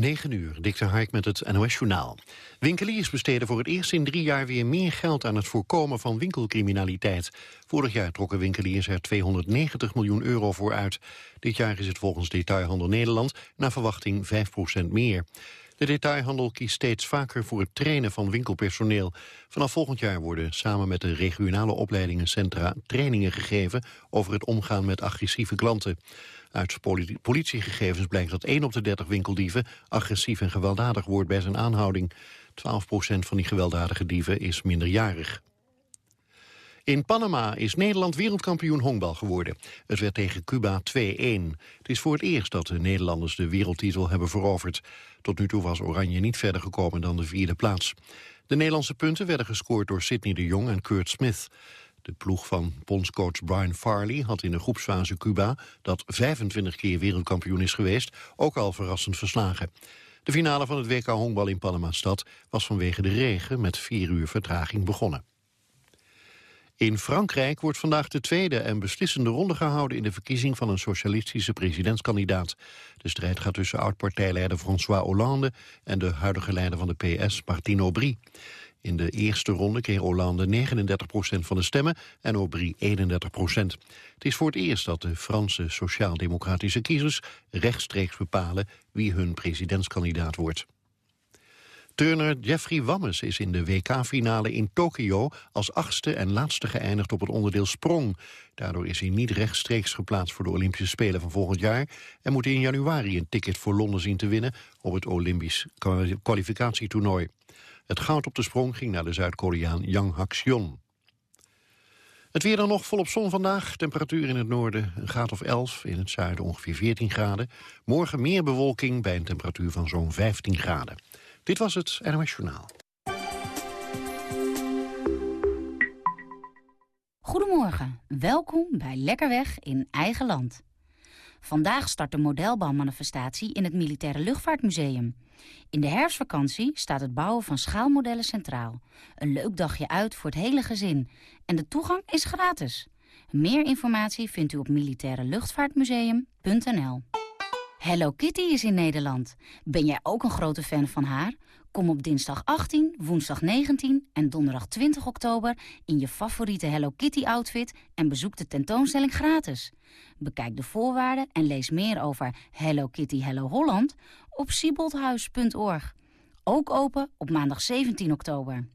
9 uur, Dikter Hark met het NOS-journaal. Winkeliers besteden voor het eerst in drie jaar weer meer geld aan het voorkomen van winkelcriminaliteit. Vorig jaar trokken winkeliers er 290 miljoen euro voor uit. Dit jaar is het volgens Detailhandel Nederland naar verwachting 5% meer. De detailhandel kiest steeds vaker voor het trainen van winkelpersoneel. Vanaf volgend jaar worden samen met de regionale opleidingencentra trainingen gegeven over het omgaan met agressieve klanten. Uit politiegegevens blijkt dat 1 op de 30 winkeldieven agressief en gewelddadig wordt bij zijn aanhouding. 12% van die gewelddadige dieven is minderjarig. In Panama is Nederland wereldkampioen honkbal geworden. Het werd tegen Cuba 2-1. Het is voor het eerst dat de Nederlanders de wereldtitel hebben veroverd. Tot nu toe was Oranje niet verder gekomen dan de vierde plaats. De Nederlandse punten werden gescoord door Sidney de Jong en Kurt Smith. De ploeg van bondscoach Brian Farley had in de groepsfase Cuba... dat 25 keer wereldkampioen is geweest, ook al verrassend verslagen. De finale van het WK honkbal in Panama-stad was vanwege de regen met vier uur vertraging begonnen. In Frankrijk wordt vandaag de tweede en beslissende ronde gehouden... in de verkiezing van een socialistische presidentskandidaat. De strijd gaat tussen oud-partijleider François Hollande... en de huidige leider van de PS, Martine Aubry. In de eerste ronde kreeg Hollande 39% van de stemmen en Aubry 31% Het is voor het eerst dat de Franse sociaal-democratische kiezers rechtstreeks bepalen wie hun presidentskandidaat wordt. Turner Jeffrey Wammes is in de WK-finale in Tokio als achtste en laatste geëindigd op het onderdeel sprong. Daardoor is hij niet rechtstreeks geplaatst voor de Olympische Spelen van volgend jaar en moet hij in januari een ticket voor Londen zien te winnen op het Olympisch kwalificatietoernooi. Het goud op de sprong ging naar de Zuid-Koreaan Yang Hak-sion. Het weer dan nog volop zon vandaag. Temperatuur in het noorden een graad of 11, in het zuiden ongeveer 14 graden. Morgen meer bewolking bij een temperatuur van zo'n 15 graden. Dit was het NOS Journaal. Goedemorgen, welkom bij Lekkerweg in eigen land. Vandaag start de modelbouwmanifestatie in het Militaire Luchtvaartmuseum. In de herfstvakantie staat het bouwen van schaalmodellen centraal. Een leuk dagje uit voor het hele gezin. En de toegang is gratis. Meer informatie vindt u op militaireluchtvaartmuseum.nl Hello Kitty is in Nederland. Ben jij ook een grote fan van haar? Kom op dinsdag 18, woensdag 19 en donderdag 20 oktober in je favoriete Hello Kitty outfit en bezoek de tentoonstelling gratis. Bekijk de voorwaarden en lees meer over Hello Kitty Hello Holland op sieboldhuis.org. Ook open op maandag 17 oktober.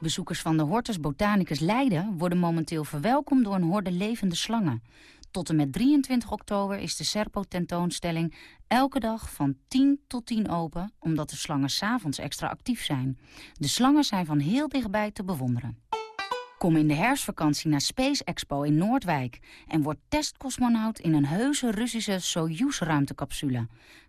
Bezoekers van de Hortus Botanicus Leiden worden momenteel verwelkomd door een horde levende slangen. Tot en met 23 oktober is de Serpo-tentoonstelling elke dag van 10 tot 10 open... omdat de slangen s'avonds extra actief zijn. De slangen zijn van heel dichtbij te bewonderen. Kom in de herfstvakantie naar Space Expo in Noordwijk... en word testcosmonaut in een heuse Russische Soyuz-ruimtecapsule.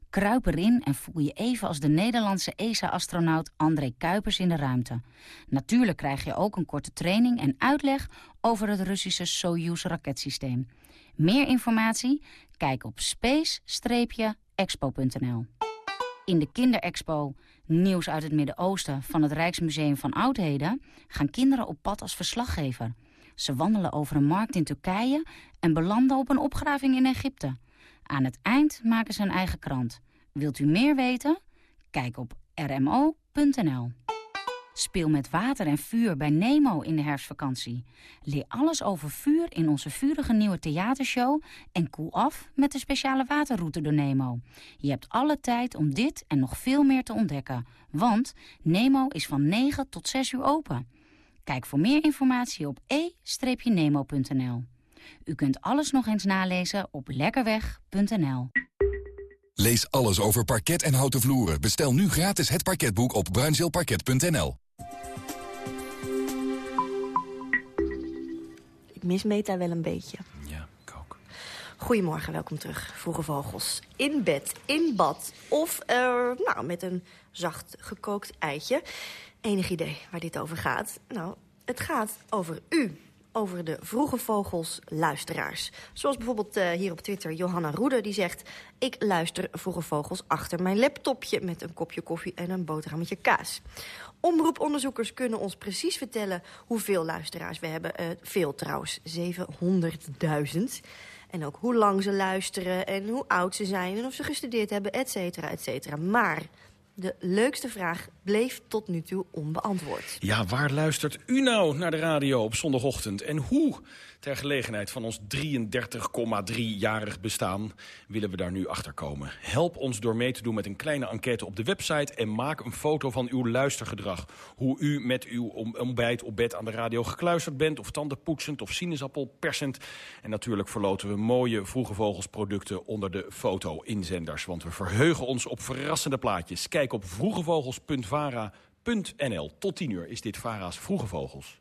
Kruip erin en voel je even als de Nederlandse ESA-astronaut André Kuipers in de ruimte. Natuurlijk krijg je ook een korte training en uitleg over het Russische Soyuz-raketsysteem. Meer informatie? Kijk op space-expo.nl. In de Kinderexpo Nieuws uit het Midden-Oosten van het Rijksmuseum van Oudheden... gaan kinderen op pad als verslaggever. Ze wandelen over een markt in Turkije en belanden op een opgraving in Egypte. Aan het eind maken ze een eigen krant. Wilt u meer weten? Kijk op rmo.nl. Speel met water en vuur bij Nemo in de herfstvakantie. Leer alles over vuur in onze vurige nieuwe theatershow... en koel af met de speciale waterroute door Nemo. Je hebt alle tijd om dit en nog veel meer te ontdekken. Want Nemo is van 9 tot 6 uur open. Kijk voor meer informatie op e-nemo.nl. U kunt alles nog eens nalezen op lekkerweg.nl. Lees alles over parket en houten vloeren. Bestel nu gratis het parketboek op bruinzeelparket.nl. Ik mis Meta wel een beetje. Ja, ik ook. Goedemorgen, welkom terug. Vroege vogels. In bed, in bad of uh, nou, met een zacht gekookt eitje. Enig idee waar dit over gaat? Nou, het gaat over u over de vroege vogels luisteraars. Zoals bijvoorbeeld uh, hier op Twitter Johanna Roede die zegt... ik luister vroege vogels achter mijn laptopje... met een kopje koffie en een boterhammetje kaas. Omroeponderzoekers kunnen ons precies vertellen hoeveel luisteraars we hebben. Uh, veel trouwens, 700.000. En ook hoe lang ze luisteren en hoe oud ze zijn... en of ze gestudeerd hebben, et cetera, et cetera. Maar de leukste vraag bleef tot nu toe onbeantwoord. Ja, waar luistert u nou naar de radio op zondagochtend? En hoe, ter gelegenheid van ons 33,3-jarig bestaan... willen we daar nu achter komen? Help ons door mee te doen met een kleine enquête op de website... en maak een foto van uw luistergedrag. Hoe u met uw ontbijt op bed aan de radio gekluisterd bent... of tandenpoetsend of sinaasappelpersend. En natuurlijk verloten we mooie Vroege Vogels producten onder de foto-inzenders. Want we verheugen ons op verrassende plaatjes. Kijk op vroegevogels.vara.nl. Tot 10 uur is dit Vara's Vroege Vogels.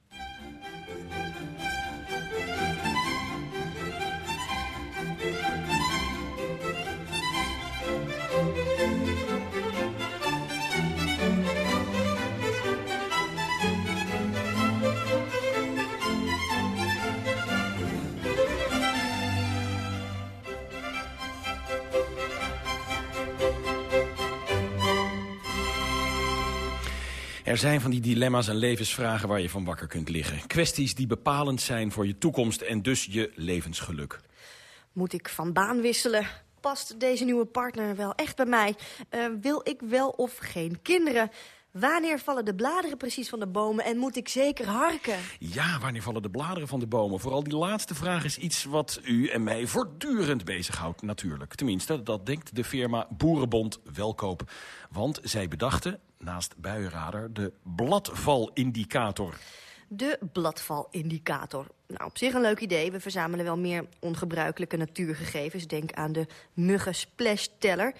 Er zijn van die dilemma's en levensvragen waar je van wakker kunt liggen. Kwesties die bepalend zijn voor je toekomst en dus je levensgeluk. Moet ik van baan wisselen? Past deze nieuwe partner wel echt bij mij? Uh, wil ik wel of geen kinderen? Wanneer vallen de bladeren precies van de bomen en moet ik zeker harken? Ja, wanneer vallen de bladeren van de bomen? Vooral die laatste vraag is iets wat u en mij voortdurend bezighoudt natuurlijk. Tenminste, dat denkt de firma Boerenbond Welkoop. Want zij bedachten, naast buienradar, de bladvalindicator. De bladvalindicator. Nou, op zich een leuk idee. We verzamelen wel meer ongebruikelijke natuurgegevens. Denk aan de muggen splash teller.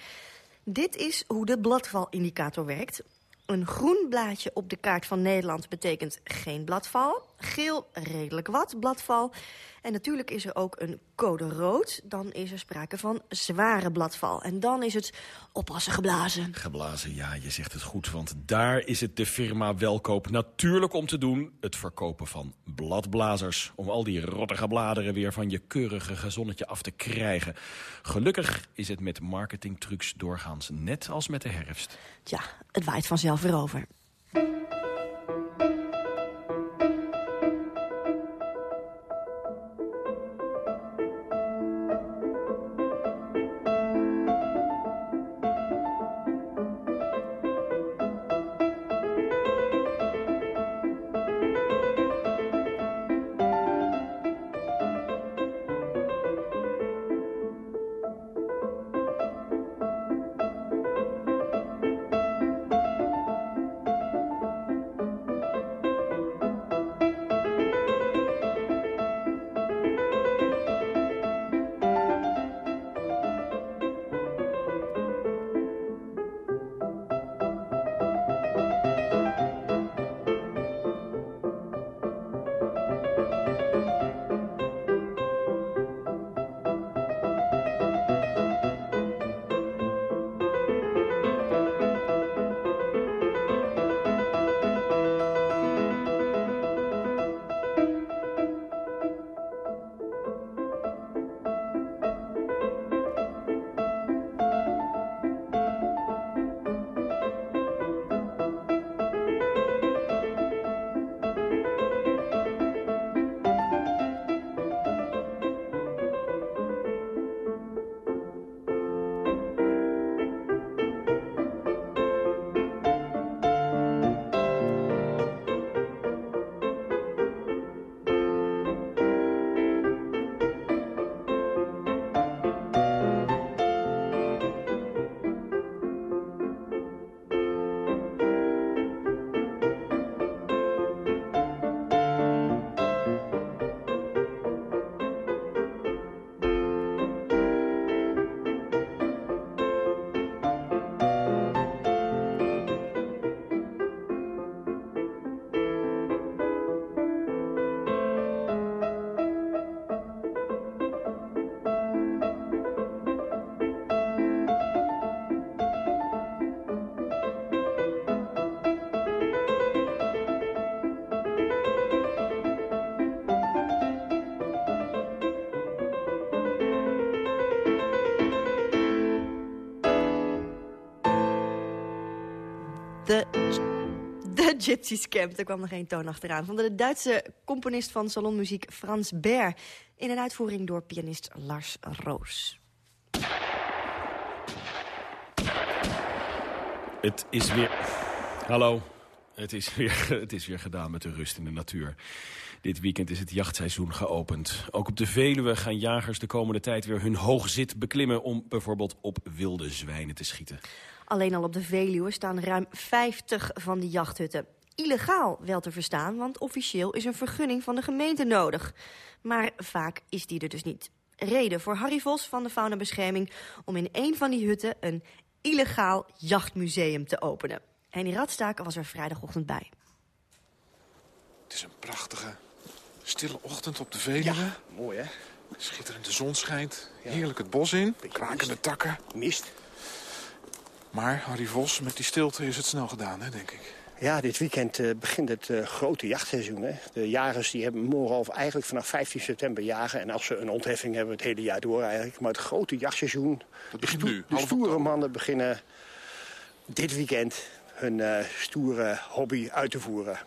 Dit is hoe de bladvalindicator werkt. Een groen blaadje op de kaart van Nederland betekent geen bladval. Geel redelijk wat bladval. En natuurlijk is er ook een code rood. Dan is er sprake van zware bladval. En dan is het oppassen geblazen. Geblazen, ja, je zegt het goed. Want daar is het de firma Welkoop natuurlijk om te doen. Het verkopen van bladblazers. Om al die rottige bladeren weer van je keurige gezonnetje af te krijgen. Gelukkig is het met marketingtrucs doorgaans net als met de herfst. Tja, het waait vanzelf weer over. Gypsy Camp, er kwam nog geen toon achteraan. Van de Duitse componist van salonmuziek Frans Baer. In een uitvoering door pianist Lars Roos. Het is weer... Hallo. Het is, weer, het is weer gedaan met de rust in de natuur. Dit weekend is het jachtseizoen geopend. Ook op de Veluwe gaan jagers de komende tijd weer hun hoogzit beklimmen... om bijvoorbeeld op wilde zwijnen te schieten. Alleen al op de Veluwe staan ruim 50 van die jachthutten. Illegaal wel te verstaan, want officieel is een vergunning van de gemeente nodig. Maar vaak is die er dus niet. Reden voor Harry Vos van de Faunabescherming om in een van die hutten een illegaal jachtmuseum te openen. En die Radstaken was er vrijdagochtend bij. Het is een prachtige, stille ochtend op de Veluwe. Ja, mooi hè? Schitterende zon schijnt, heerlijk het bos in, krakende takken. Mist. Maar Harry Vos, met die stilte is het snel gedaan, hè, denk ik. Ja, dit weekend uh, begint het uh, grote jachtseizoen. Hè? De jagers die hebben morgen of eigenlijk vanaf 15 september jagen. En als ze een ontheffing hebben, het hele jaar door eigenlijk. Maar het grote jachtseizoen... Dat begint nu, De stoere mannen beginnen dit weekend hun uh, stoere hobby uit te voeren.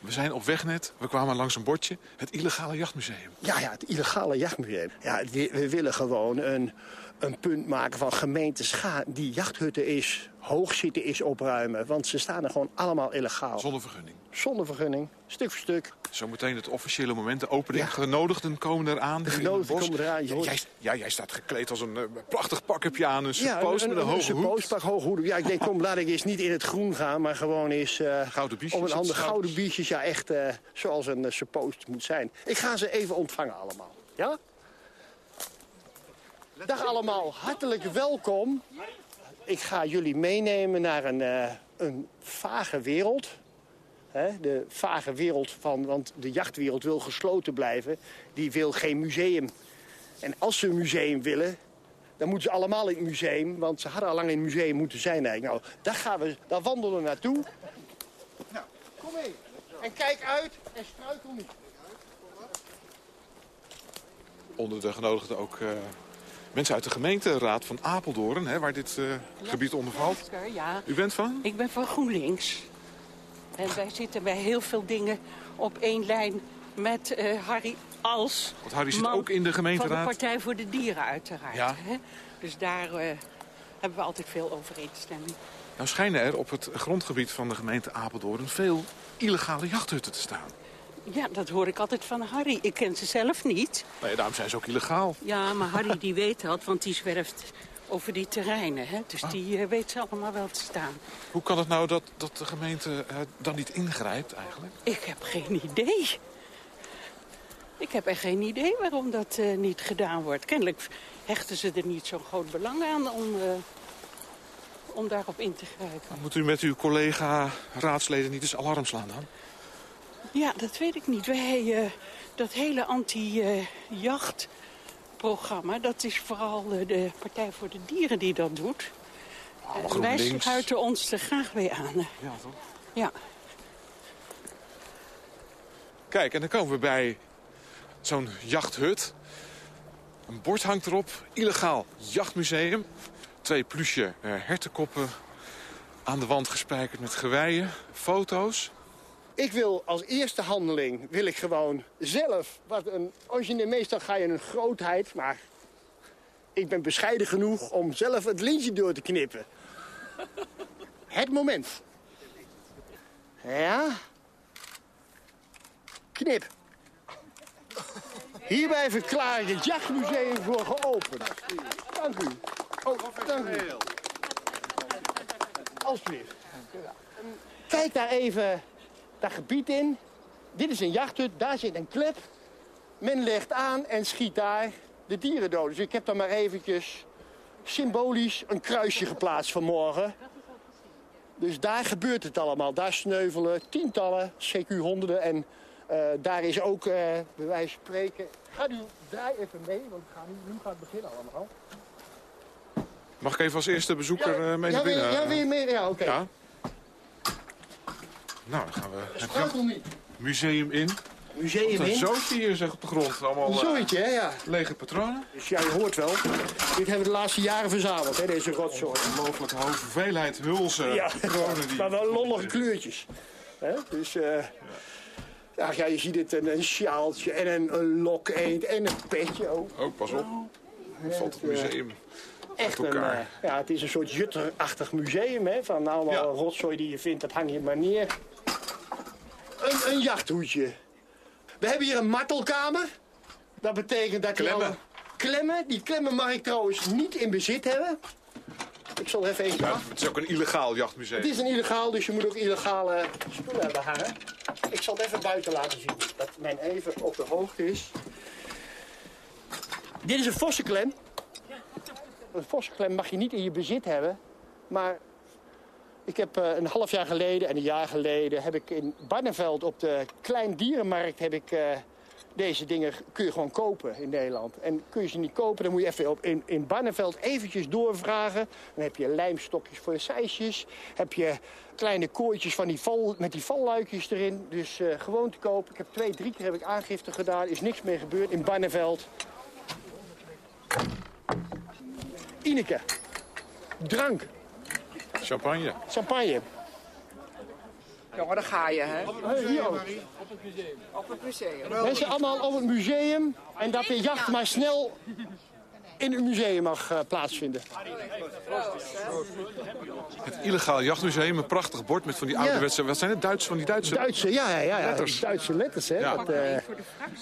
We zijn op weg net, we kwamen langs een bordje, het illegale jachtmuseum. Ja, ja, het illegale jachtmuseum. Ja, we, we willen gewoon een, een punt maken van gemeentes gaan die jachthutten is, hoogzitten is opruimen. Want ze staan er gewoon allemaal illegaal. Zonder vergunning. Zonder vergunning, stuk voor stuk. Zometeen het officiële moment, de opening. Ja. Genodigden komen eraan. De genodigden komen eraan. Ja, jij, ja, jij staat gekleed als een uh, prachtig pak heb je aan. Een suppost ja, met een, een hoge hoed. pak, hoge hoed. Ja, ik denk, kom, laat ik eens niet in het groen gaan, maar gewoon eens... Uh, gouden biesjes. Een ander gouden biesjes, ja, echt uh, zoals een suppost moet zijn. Ik ga ze even ontvangen allemaal. Ja? Dag allemaal, hartelijk welkom. Ik ga jullie meenemen naar een, uh, een vage wereld. He, de vage wereld van, want de jachtwereld wil gesloten blijven. Die wil geen museum. En als ze een museum willen, dan moeten ze allemaal in het museum. Want ze hadden al lang in het museum moeten zijn eigenlijk. Nou, daar, gaan we, daar wandelen we naartoe. Nou, kom mee. En kijk uit en struikel niet. Onder de genodigden ook... Uh... Mensen uit de gemeenteraad van Apeldoorn, hè, waar dit uh, ja, gebied onder valt. Ja. U bent van? Ik ben van GroenLinks. En wij zitten bij heel veel dingen op één lijn met uh, Harry Als. Want Harry zit ook in de gemeenteraad? Van de Partij voor de Dieren uiteraard. Ja. Hè? Dus daar uh, hebben we altijd veel overeenstemming. Nou schijnen er op het grondgebied van de gemeente Apeldoorn veel illegale jachthutten te staan. Ja, dat hoor ik altijd van Harry. Ik ken ze zelf niet. Nee, daarom zijn ze ook illegaal. Ja, maar Harry die weet dat, want die zwerft over die terreinen. Hè? Dus ah. die uh, weet ze allemaal wel te staan. Hoe kan het nou dat, dat de gemeente uh, dan niet ingrijpt eigenlijk? Ik heb geen idee. Ik heb echt geen idee waarom dat uh, niet gedaan wordt. Kennelijk hechten ze er niet zo'n groot belang aan om, om daarop in te grijpen. Moet u met uw collega-raadsleden niet eens alarm slaan dan? Ja, dat weet ik niet. Wij, uh, dat hele anti-jachtprogramma, uh, dat is vooral uh, de Partij voor de Dieren die dat doet. Oh, wij sluiten ons er graag bij aan. Ja, toch? Ja. Kijk, en dan komen we bij zo'n jachthut. Een bord hangt erop, illegaal jachtmuseum. Twee plusje hertenkoppen aan de wand gespijkerd met geweien, foto's. Ik wil als eerste handeling, wil ik gewoon zelf, wat een origineel, meestal ga je een grootheid, maar ik ben bescheiden genoeg om zelf het lintje door te knippen. Het moment. Ja. Knip. Hierbij verklaar ik het jachtmuseum voor geopend. Dank u. Oh, dank u. Alsjeblieft. Kijk daar even dat gebied in. Dit is een jachthut, daar zit een klep. Men legt aan en schiet daar de dieren dood. Dus ik heb dan maar eventjes symbolisch een kruisje geplaatst vanmorgen. Dus daar gebeurt het allemaal. Daar sneuvelen tientallen, CQ honderden. En uh, daar is ook, uh, bij wijze van spreken... Gaat u daar even mee, want ga nu, nu gaat het beginnen allemaal. Mag ik even als eerste bezoeker ja, uh, mee ja, naar binnen? Ja, weer mee? Ja, oké. Okay. Ja. Nou, dan gaan we het niet. museum in. Museum in? zootje hier zeg op de grond. Allemaal Een zooitje, hè, ja. lege patronen. Dus ja, je hoort wel. Dit hebben we de laatste jaren verzameld, hè, deze rotzooi. Ongelooflijk hoge hoeveelheid hulzen, Ja, patronen. Die maar wel lollige kleurtjes. Hè? Dus eh, ja, ja, je ziet het, een, een sjaaltje en een, een lokeend en een petje ook. Oh, pas op. Dan valt het museum Echt een, eh, ja, het is een soort jutterachtig museum, hè, van allemaal Ja. rotzooi die je vindt, dat hang je maar neer. Een, een jachthoedje. We hebben hier een martelkamer. Dat betekent dat die Klemmen. alle- Klemmen. Die klemmen mag ik trouwens niet in bezit hebben. Ik zal er even eentje Ja, het is ook een illegaal jachtmuseum. Het is een illegaal, dus je moet ook illegale spullen hebben hangen. Ik zal het even buiten laten zien, dat men even op de hoogte is. Dit is een vossenklem. Een vossenklem mag je niet in je bezit hebben. Maar ik heb eh, een half jaar geleden en een jaar geleden... heb ik in Barneveld op de Klein Dierenmarkt... heb ik eh, deze dingen kun je gewoon kopen in Nederland. En kun je ze niet kopen, dan moet je even op, in, in Barneveld eventjes doorvragen. Dan heb je lijmstokjes voor je seisjes. Heb je kleine kooitjes van die val, met die valluikjes erin. Dus eh, gewoon te kopen. Ik heb twee, drie keer heb ik aangifte gedaan. Is niks meer gebeurd in Barneveld. Ineke. Drank. Champagne. Champagne. Jongen, daar ga je, hè? Hier ook. Op het museum. Mensen allemaal op het museum. En dat de jacht maar snel in het museum mag eh, plaatsvinden. Het illegaal jachtmuseum, een prachtig bord met van die ouderwetse... Wat zijn het? Duits, van die Duitse... Duitse, ja, ja, ja, ja. Letters. Duitse letters, hè. Ja. Dat, eh,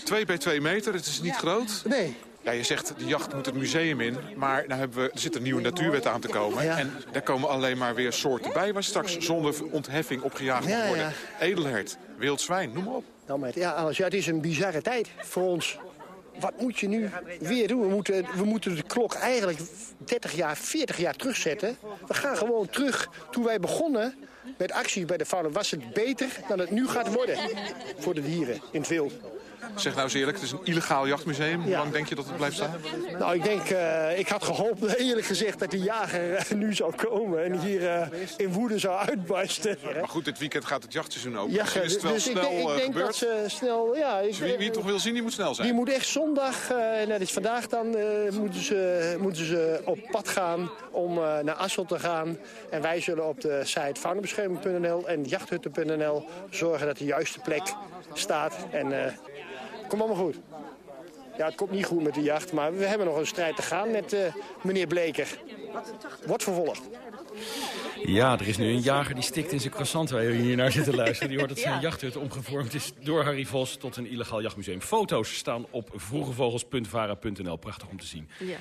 Twee bij twee meter, het is niet groot. nee. Ja, je zegt, de jacht moet het museum in. Maar nou hebben we, er zit een nieuwe natuurwet aan te komen. Ja. En daar komen alleen maar weer soorten bij... waar straks zonder ontheffing op gejaagd Ja, worden. Edelhert, wild zwijn, noem maar op. Nou, maar, ja, Alles, ja, het is een bizarre tijd voor ons. Wat moet je nu weer doen? We moeten, we moeten de klok eigenlijk 30 jaar, 40 jaar terugzetten. We gaan gewoon terug. Toen wij begonnen met acties bij de fauna was het beter dan het nu gaat worden. Voor de dieren in het wild. Zeg nou eens eerlijk, het is een illegaal jachtmuseum. Hoe Ja. lang denk je dat het blijft staan? Nou, ik denk, eh, ik had gehoopt, eerlijk gezegd, dat de jager eh, nu zou komen en hier eh, in woede zou uitbarsten. Maar goed, dit weekend gaat het jachtseizoen open. Ja, Misschien is het wel dus ik, denk- ik denk gebeurd. dat ze snel, ja, ik, Dus wie, wie het toch wil zien, die moet snel zijn. Die moet echt zondag, en dat is vandaag dan, moeten, ze, moeten ze op pad gaan om naar Assel te gaan. En wij zullen op de site faunabescherming.nl en jachthutten.nl zorgen dat de juiste plek staat. En komt allemaal goed. Ja, het komt niet goed met de jacht, maar we hebben nog een strijd te gaan met eh, meneer Bleker. Wordt vervolgd. Ja, er is nu een jager die stikt in zijn croissant waar je hier naar zit te luisteren. Die hoort dat zijn jachthut omgevormd is door Harry Vos tot een illegaal jachtmuseum. Foto's staan op vroegevogels.vara.nl. Prachtig om te zien. Ja.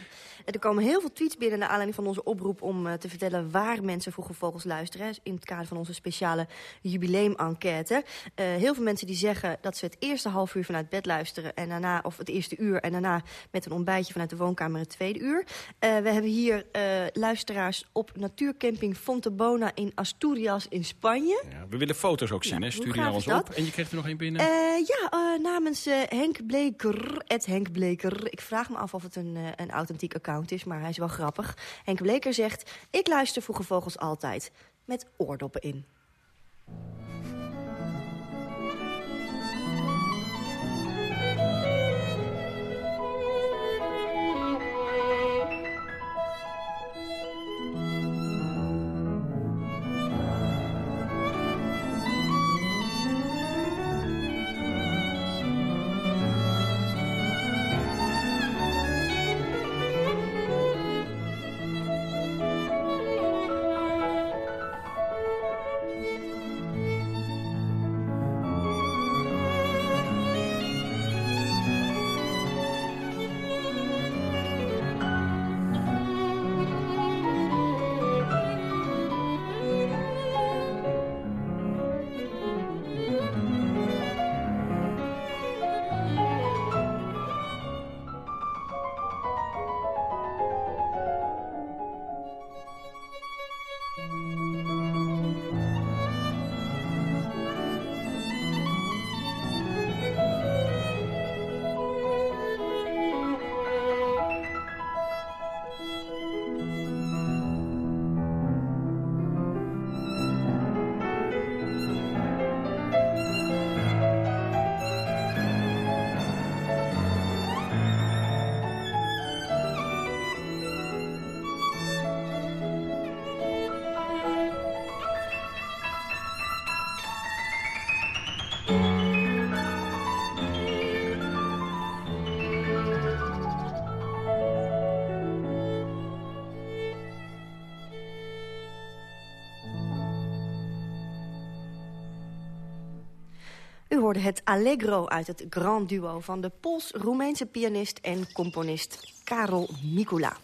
Er komen heel veel tweets binnen naar aanleiding van onze oproep om eh, te vertellen waar mensen Vroege Vogels luisteren. In het kader van onze speciale jubileum-enquête. Eh, heel veel mensen die zeggen dat ze het eerste half uur vanuit bed luisteren. En daarna, of het eerste uur en daarna met een ontbijtje vanuit de woonkamer het tweede uur. Eh, we hebben hier luisteraars op natuurcamping Fontebona in Asturias in Spanje. Ja, we willen foto's ook zien, Ja, hè? stuur die naar ons dat? op. En je krijgt er nog één binnen. Eh, ja, eh, namens eh, Henk Bleker, Ed Henk Bleker. Ik vraag me af of het een, een authentiek account is, maar hij is wel grappig. Henk Bleker zegt, ik luister Vroege Vogels altijd met oordoppen in. Hoorde het Allegro uit het Grand Duo van de Pools-Roemeense pianist en componist Karol Mikula.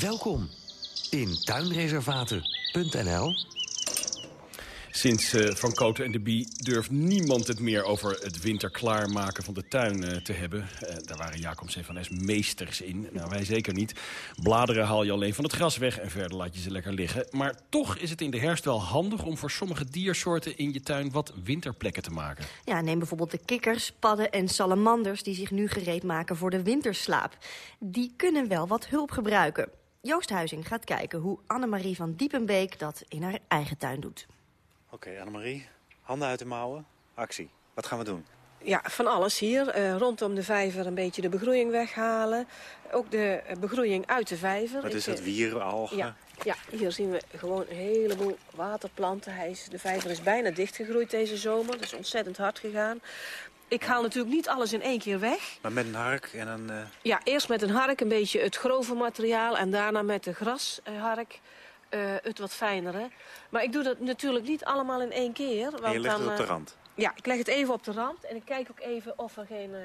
Welkom in tuinreservaten.nl Sinds uh, Van Koten en de Bie durft niemand het meer over het winter klaarmaken van de tuin uh, te hebben. Uh, daar waren Jacobs en Van Es meesters in. Nou, wij zeker niet. Bladeren haal je alleen van het gras weg en verder laat je ze lekker liggen. Maar toch is het in de herfst wel handig om voor sommige diersoorten in je tuin wat winterplekken te maken. Ja, neem bijvoorbeeld de kikkers, padden en salamanders die zich nu gereed maken voor de winterslaap. Die kunnen wel wat hulp gebruiken. Joost Huizing gaat kijken hoe Annemarie van Diepenbeek dat in haar eigen tuin doet. Oké, okay, Annemarie. Handen uit de mouwen. Actie. Wat gaan we doen? Ja, van alles hier. Uh, rondom de vijver een beetje de begroeiing weghalen. Ook de begroeiing uit de vijver. Wat is dat, wierenalgen? Ja, ja, hier zien we gewoon een heleboel waterplanten. Hij is, de vijver is bijna dichtgegroeid deze zomer. Dat is ontzettend hard gegaan. Ik haal natuurlijk niet alles in één keer weg. Maar met een hark en een... Uh... Ja, eerst met een hark een beetje het grove materiaal... en daarna met de grashark uh, het wat fijnere. Maar ik doe dat natuurlijk niet allemaal in één keer. Want en je legt dan, het op de rand? Uh, ja, ik leg het even op de rand. En ik kijk ook even of er geen uh,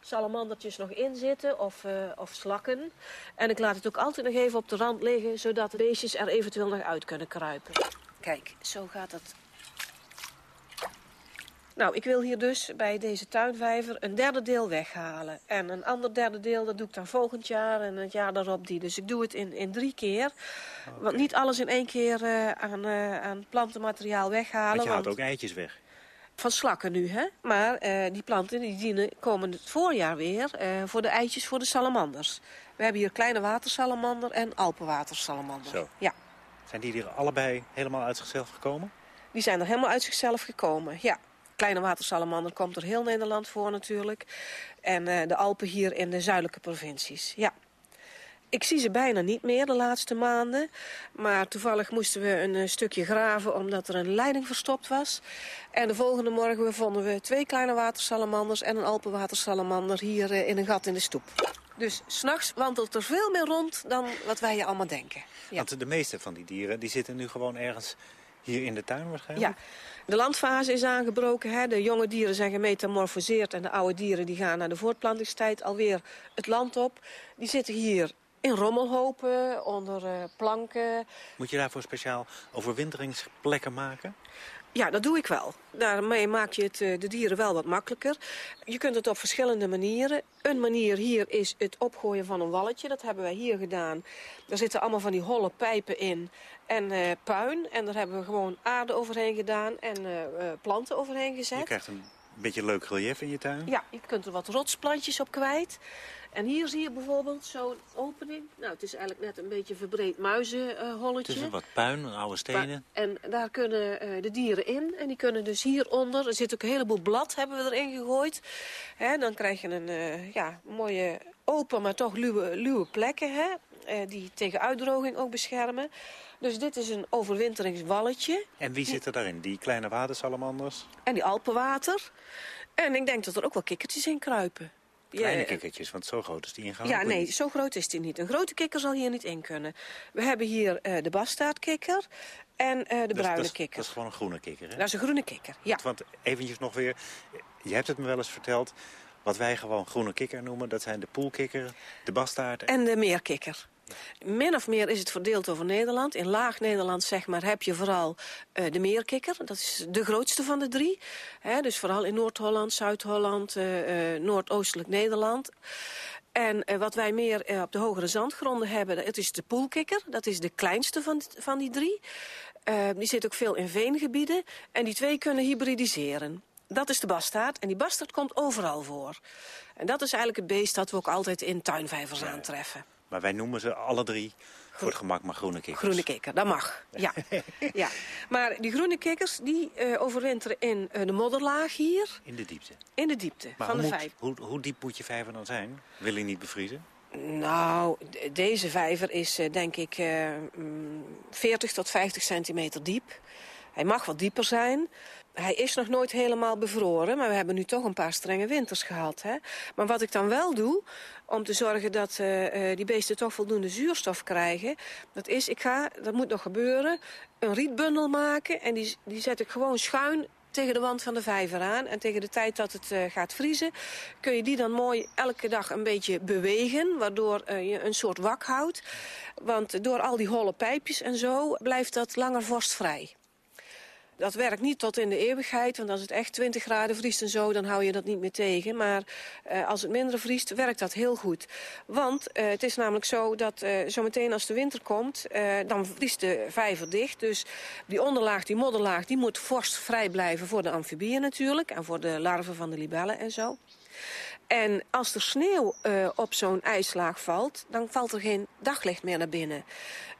salamandertjes nog in zitten of, of slakken. En ik laat het ook altijd nog even op de rand liggen... zodat de beestjes er eventueel nog uit kunnen kruipen. Kijk, zo gaat het nou, ik wil hier dus bij deze tuinvijver een derde deel weghalen. En een ander derde deel, dat doe ik dan volgend jaar en het jaar daarop die. Dus ik doe het in, in drie keer. Okay. Want niet alles in één keer uh, aan, uh, aan plantenmateriaal weghalen. Want je haalt ook eitjes weg. Van slakken nu, hè. Maar uh, die planten die dienen komend voorjaar weer voor de eitjes voor de salamanders. We hebben hier kleine watersalamander en alpenwatersalamander. Zo. Ja. Zijn die er allebei helemaal uit zichzelf gekomen? Die zijn er helemaal uit zichzelf gekomen, ja. Kleine watersalamander komt er heel Nederland voor natuurlijk. En uh, de Alpen hier in de zuidelijke provincies, ja. Ik zie ze bijna niet meer de laatste maanden. Maar toevallig moesten we een uh, stukje graven omdat er een leiding verstopt was. En de volgende morgen vonden we twee kleine watersalamanders en een Alpenwatersalamander hier uh, in een gat in de stoep. Dus s'nachts wandelt er veel meer rond dan wat wij je allemaal denken. Want de meeste van die dieren die zitten nu gewoon ergens hier in de tuin waarschijnlijk? Ja. De landfase is aangebroken. Hè? De jonge dieren zijn gemetamorfoseerd en de oude dieren die gaan naar de voortplantingstijd alweer het land op. Die zitten hier in rommelhopen, onder uh, planken. Moet je daarvoor speciaal overwinteringsplekken maken? Ja, dat doe ik wel. Daarmee maak je het, de dieren wel wat makkelijker. Je kunt het op verschillende manieren. Een manier hier is het opgooien van een walletje. Dat hebben wij hier gedaan. Daar zitten allemaal van die holle pijpen in en uh, puin. En daar hebben we gewoon aarde overheen gedaan en uh, uh, planten overheen gezet. Je krijgt een beetje leuk relief in je tuin. Ja, je kunt er wat rotsplantjes op kwijt. En hier zie je bijvoorbeeld zo'n opening. Nou, het is eigenlijk net een beetje een verbreed muizenholletje. Het is een wat puin, oude stenen. En daar kunnen uh, de dieren in. En die kunnen dus hieronder, er zit ook een heleboel blad, hebben we erin gegooid. Hè, dan krijg je een uh, ja, mooie open, maar toch luwe, luwe plekken. Hè, uh, die tegen uitdroging ook beschermen. Dus dit is een overwinteringswalletje. En wie zit er daarin? Die kleine watersalamanders? En die alpenwater. En ik denk dat er ook wel kikkertjes in kruipen. Kleine kikkertjes, want zo groot is die ingang. Ja, nee, zo groot is die niet. Een grote kikker zal hier niet in kunnen. We hebben hier uh, de bastaardkikker en uh, de dus, bruine dat is, kikker. Dat is gewoon een groene kikker, hè? Dat is een groene kikker, ja. Want, want eventjes nog weer, je hebt het me wel eens verteld... wat wij gewoon groene kikker noemen, dat zijn de poelkikker, de bastaard... En de meerkikker. Min of meer is het verdeeld over Nederland. In laag Nederland zeg maar, heb je vooral uh, de meerkikker. Dat is de grootste van de drie. He, dus vooral in Noord-Holland, Zuid-Holland, uh, uh, Noordoostelijk Nederland. En wat wij meer op de hogere zandgronden hebben, het is de poelkikker. Dat is de kleinste van, van die drie. die zit ook veel in veengebieden. En die twee kunnen hybridiseren. Dat is de bastaard. En die bastaard komt overal voor. En dat is eigenlijk het beest dat we ook altijd in tuinvijvers aantreffen. Maar wij noemen ze alle drie voor het gemak maar groene kikkers. Groene kikker, dat mag. Ja. ja. Maar die groene kikkers die uh, overwinteren in uh, de modderlaag hier. In de diepte? In de diepte maar van de moet, vijver. Hoe, hoe diep moet je vijver dan zijn? Wil hij niet bevriezen? Nou, deze vijver is uh, denk ik 40 tot 50 centimeter diep. Hij mag wat dieper zijn. Hij is nog nooit helemaal bevroren, maar we hebben nu toch een paar strenge winters gehad. Hè? Maar wat ik dan wel doe, om te zorgen dat uh, die beesten toch voldoende zuurstof krijgen... dat is, ik ga, dat moet nog gebeuren, een rietbundel maken... en die, die zet ik gewoon schuin tegen de wand van de vijver aan. En tegen de tijd dat het uh, gaat vriezen... kun je die dan mooi elke dag een beetje bewegen... waardoor je een soort wak houdt. Want door al die holle pijpjes en zo blijft dat langer vorstvrij. Dat werkt niet tot in de eeuwigheid, want als het echt 20 graden vriest en zo... dan hou je dat niet meer tegen. Maar uh, als het minder vriest, werkt dat heel goed. Want uh, het is namelijk zo dat uh, zometeen als de winter komt... dan vriest de vijver dicht. Dus die onderlaag, die modderlaag, die moet vorstvrij blijven... voor de amfibieën natuurlijk en voor de larven van de libellen en zo. En als er sneeuw uh, op zo'n ijslaag valt, dan valt er geen daglicht meer naar binnen.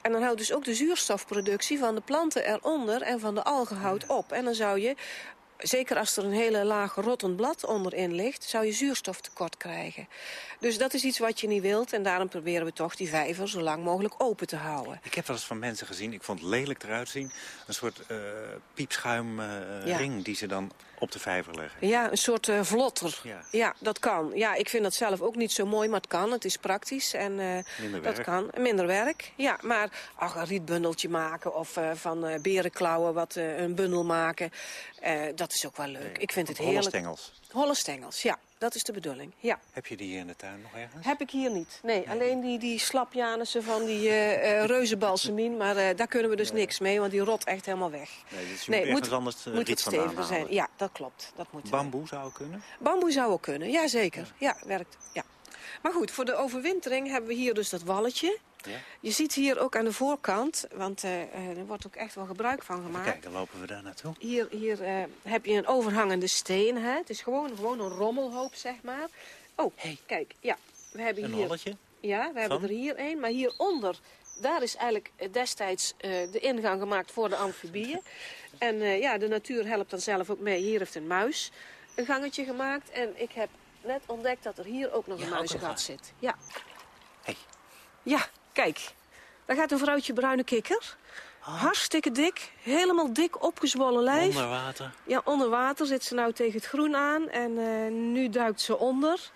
En dan houdt dus ook de zuurstofproductie van de planten eronder en van de algen houdt op. En dan zou je, zeker als er een hele laag rottend blad onderin ligt, zou je zuurstoftekort krijgen. Dus dat is iets wat je niet wilt en daarom proberen we toch die vijver zo lang mogelijk open te houden. Ik heb wel eens van mensen gezien, ik vond het lelijk eruit zien, een soort uh, piepschuimring uh, ja. die ze dan op de vijver leggen. Ja, een soort uh, vlotter. Ja. ja. dat kan. Ja, ik vind dat zelf ook niet zo mooi, maar het kan. Het is praktisch en uh, Minder dat werk. kan. Minder werk. Ja, maar ach, een rietbundeltje maken of uh, van berenklauwen wat een bundel maken. dat is ook wel leuk. Nee, ik vind het holle heerlijk. stengels. Holle stengels, ja. Dat is de bedoeling, ja. Heb je die hier in de tuin nog ergens? Heb ik hier niet. Nee, nee. alleen die, die slapjanissen van die uh, reuzenbalsemien. Maar uh, daar kunnen we dus niks mee, want die rot echt helemaal weg. Nee, dus je nee, moet, anders, uh, moet het steviger zijn. Ja, dat klopt. Dat moet Bamboe zou kunnen? Bamboe zou ook kunnen, ja zeker. Ja, ja werkt. Ja. Maar goed, voor de overwintering hebben we hier dus dat walletje. Ja. Je ziet hier ook aan de voorkant, want uh, uh, er wordt ook echt wel gebruik van gemaakt. Kijk, dan lopen we daar naartoe. Hier, hier uh, heb je een overhangende steen. Hè? Het is gewoon, gewoon een rommelhoop, zeg maar. Oh, hey. kijk, ja. We hebben een hier, holletje? Ja, we hebben van? er hier een. Maar hieronder, daar is eigenlijk destijds de ingang gemaakt voor de amfibieën. en ja, de natuur helpt dan zelf ook mee. Hier heeft een muis een gangetje gemaakt. En ik heb net ontdekt dat er hier ook nog Ja, een muizengat zit. Ja. Hey. Ja, kijk. Daar gaat een vrouwtje bruine kikker. Hartstikke dik. Helemaal dik opgezwollen lijf. Onder water. Ja, onder water zit ze nou tegen het groen aan. En eh, nu duikt ze onder.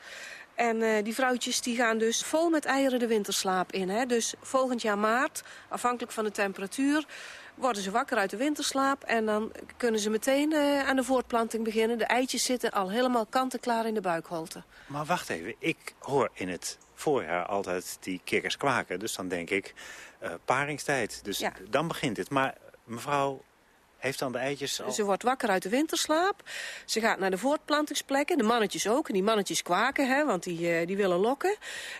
En eh, die vrouwtjes die gaan dus vol met eieren de winterslaap in. Hè? Dus volgend jaar maart, afhankelijk van de temperatuur... worden ze wakker uit de winterslaap. En dan kunnen ze meteen eh, aan de voortplanting beginnen. De eitjes zitten al helemaal kant-en-klaar in de buikholte. Maar wacht even, ik hoor in het voorjaar altijd die kikkers kwaken. Dus dan denk ik, uh, paringstijd. Dus Ja. dan begint het. Maar mevrouw heeft dan de eitjes. Ze wordt wakker uit de winterslaap. Ze gaat naar de voortplantingsplekken. De mannetjes ook. En die mannetjes kwaken, hè, want die, eh, die willen lokken.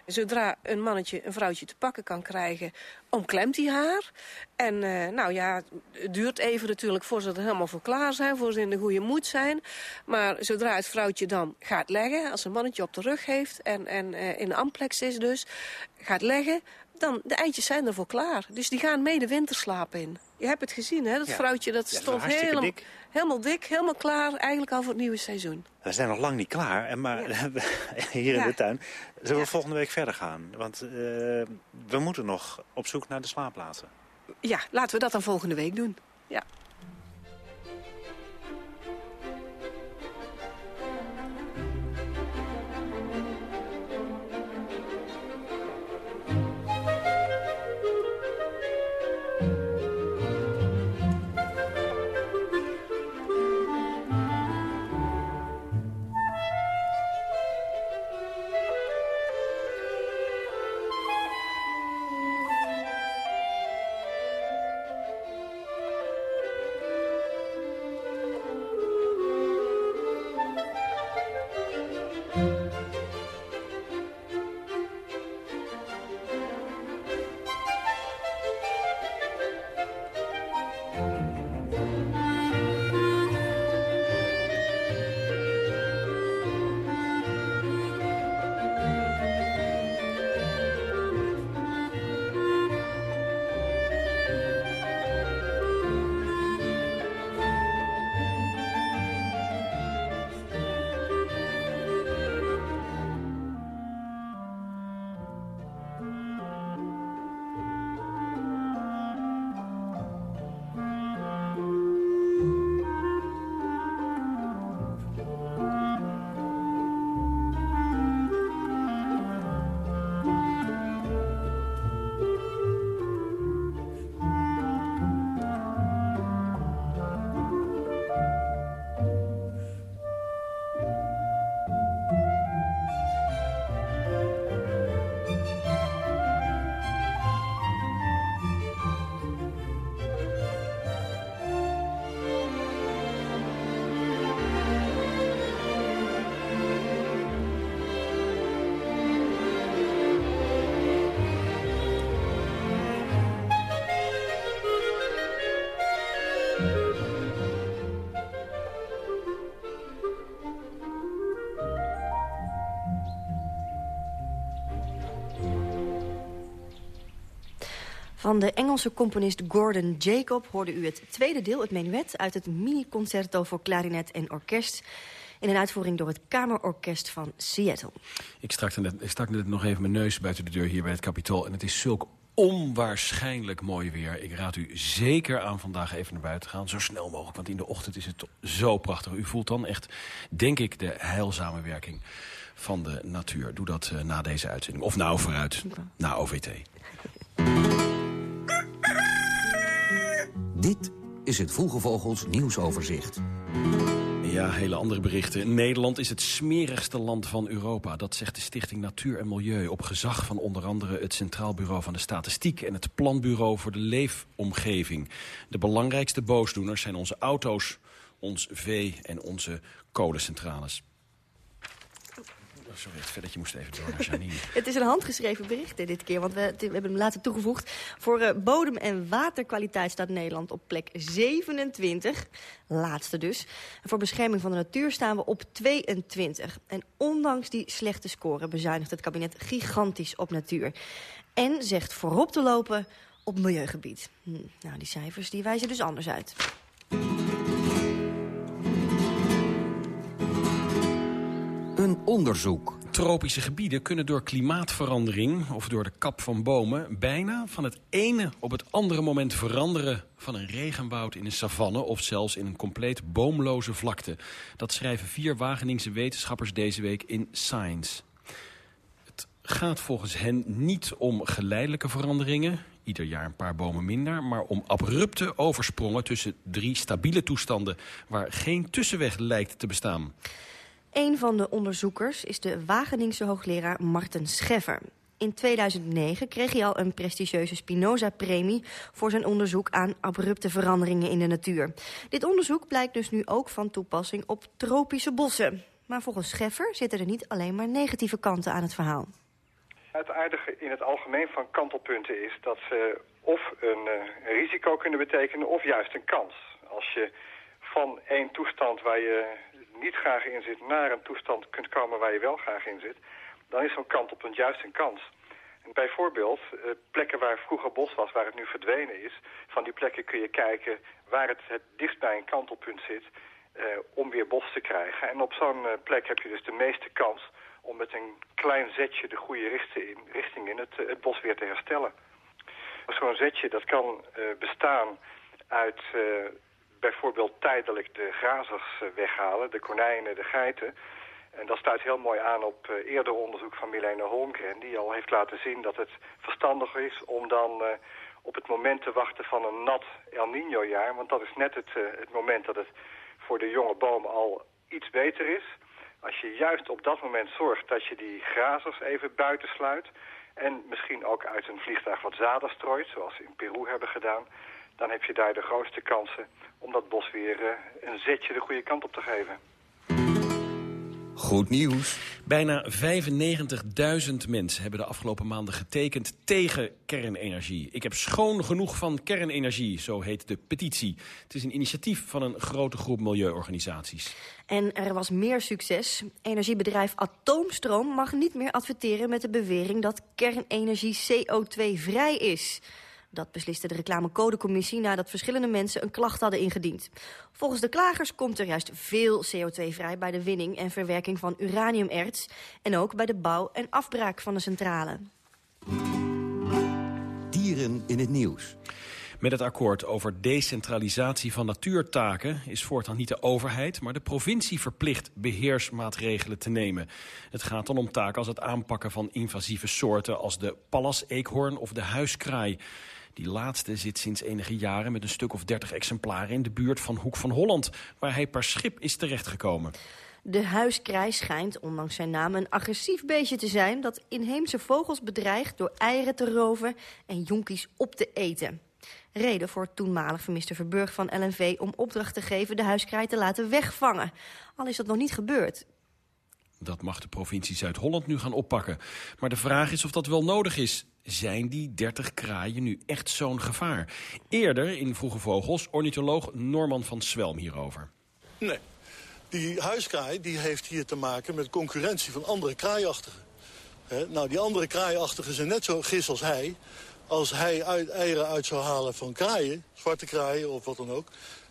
Zodra een mannetje een vrouwtje te pakken kan krijgen, omklemt hij haar. En eh, nou ja, het duurt even natuurlijk voor ze er helemaal voor klaar zijn. Voor ze in de goede moed zijn. Maar zodra het vrouwtje dan gaat leggen, als een mannetje op de rug heeft... en, en eh, in de amplex is dus, gaat leggen... Dan, de eitjes zijn ervoor klaar. Dus die gaan mee de winterslaap in. Je hebt het gezien, hè? Dat Ja. vrouwtje dat Ja, stond helemaal dik. helemaal dik, helemaal klaar. Eigenlijk al voor het nieuwe seizoen. We zijn nog lang niet klaar, maar hier in de tuin. Zullen we volgende week verder gaan? Want eh, we moeten nog op zoek naar de slaapplaatsen. Ja, laten we dat dan volgende week doen. Ja. Van de Engelse componist Gordon Jacob hoorde u het tweede deel, het menuet... uit het mini-concerto voor klarinet en orkest... in een uitvoering door het Kamerorkest van Seattle. Ik stak, net, ik stak net nog even mijn neus buiten de deur hier bij het Capitool... en het is zulk onwaarschijnlijk mooi weer. Ik raad u zeker aan vandaag even naar buiten te gaan. Zo snel mogelijk, want in de ochtend is het zo prachtig. U voelt dan echt, denk ik, de heilzame werking van de natuur. Doe dat uh, na deze uitzending. Of nou vooruit, na OVT. Dit is het Vroege Vogels nieuwsoverzicht. Ja, hele andere berichten. Nederland is het smerigste land van Europa. Dat zegt de Stichting Natuur en Milieu... op gezag van onder andere het Centraal Bureau van de Statistiek... en het Planbureau voor de Leefomgeving. De belangrijkste boosdoeners zijn onze auto's, ons vee en onze kolencentrales. Oh, sorry, het velletje moest even door Janine. het is een handgeschreven bericht dit keer, want we, hebben hem later toegevoegd. Voor uh, bodem- en waterkwaliteit staat Nederland op plek 27. Laatste dus. En voor bescherming van de natuur staan we op 22. En ondanks die slechte score bezuinigt het kabinet gigantisch op natuur. En zegt voorop te lopen op milieugebied. Hm, nou, die cijfers die wijzen dus anders uit. Onderzoek. Tropische gebieden kunnen door klimaatverandering of door de kap van bomen... bijna van het ene op het andere moment veranderen... van een regenwoud in een savanne of zelfs in een compleet boomloze vlakte. Dat schrijven vier Wageningse wetenschappers deze week in Science. Het gaat volgens hen niet om geleidelijke veranderingen ieder jaar een paar bomen minder... maar om abrupte oversprongen tussen drie stabiele toestanden... waar geen tussenweg lijkt te bestaan. Een van de onderzoekers is de Wageningse hoogleraar Marten Scheffer. In 2009 kreeg hij al een prestigieuze Spinoza-premie... voor zijn onderzoek aan abrupte veranderingen in de natuur. Dit onderzoek blijkt dus nu ook van toepassing op tropische bossen. Maar volgens Scheffer zitten er niet alleen maar negatieve kanten aan het verhaal. Het aardige in het algemeen van kantelpunten is dat ze of een, een risico kunnen betekenen of juist een kans. Als je van één toestand waar je niet graag in zit... naar een toestand kunt komen waar je wel graag in zit... dan is zo'n kantelpunt juist een kans. En bijvoorbeeld uh, plekken waar vroeger bos was, waar het nu verdwenen is... van die plekken kun je kijken waar het het dichtst bij een kantelpunt zit... Uh, om weer bos te krijgen. En op zo'n uh, plek heb je dus de meeste kans om met een klein zetje de goede richting in, richting in het, het bos weer te herstellen. Zo'n zetje dat kan bestaan uit bijvoorbeeld tijdelijk de grazers weghalen, de konijnen, de geiten. En dat sluit heel mooi aan op uh, eerder onderzoek van Milena Holmgren... die al heeft laten zien dat het verstandig is om dan uh, op het moment te wachten van een nat El Nino-jaar. Want dat is net het, het moment dat het voor de jonge bomen al iets beter is. Als je juist op dat moment zorgt dat je die grazers even buitensluit... en misschien ook uit een vliegtuig wat zaden strooit, zoals ze in Peru hebben gedaan... dan heb je daar de grootste kansen om dat bos weer uh, een zetje de goede kant op te geven. Goed nieuws. Bijna 95.000 mensen hebben de afgelopen maanden getekend tegen kernenergie. Ik heb schoon genoeg van kernenergie, zo heet de petitie. Het is een initiatief van een grote groep milieuorganisaties. En er was meer succes. Energiebedrijf Atoomstroom mag niet meer adverteren met de bewering dat kernenergie CO2-vrij is. Dat besliste de reclamecodecommissie nadat verschillende mensen een klacht hadden ingediend. Volgens de klagers komt er juist veel CO2 vrij bij de winning en verwerking van uraniumerts... en ook bij de bouw en afbraak van de centrale. Dieren in het nieuws. Met het akkoord over decentralisatie van natuurtaken is voortaan niet de overheid, maar de provincie verplicht beheersmaatregelen te nemen. Het gaat dan om taken als het aanpakken van invasieve soorten als de pallas-eekhoorn of de huiskraai. Die laatste zit sinds enige jaren met een stuk of dertig exemplaren in de buurt van Hoek van Holland, waar hij per schip is terechtgekomen. De huiskraai schijnt, ondanks zijn naam, een agressief beestje te zijn... dat inheemse vogels bedreigt door eieren te roven en jonkies op te eten. Reden voor toenmalig vermiste Verburg van LNV om opdracht te geven... de huiskraai te laten wegvangen. Al is dat nog niet gebeurd. Dat mag de provincie Zuid-Holland nu gaan oppakken. Maar de vraag is of dat wel nodig is. Zijn die 30 kraaien nu echt zo'n gevaar? Eerder in Vroege Vogels ornitholoog Norman van Swelm hierover. Nee. Die huiskraai die heeft hier te maken met concurrentie van andere kraaiachtigen. nou, die andere kraaiachtigen zijn net zo gis als hij. Als hij eieren uit zou halen van kraaien, zwarte kraaien of wat dan ook...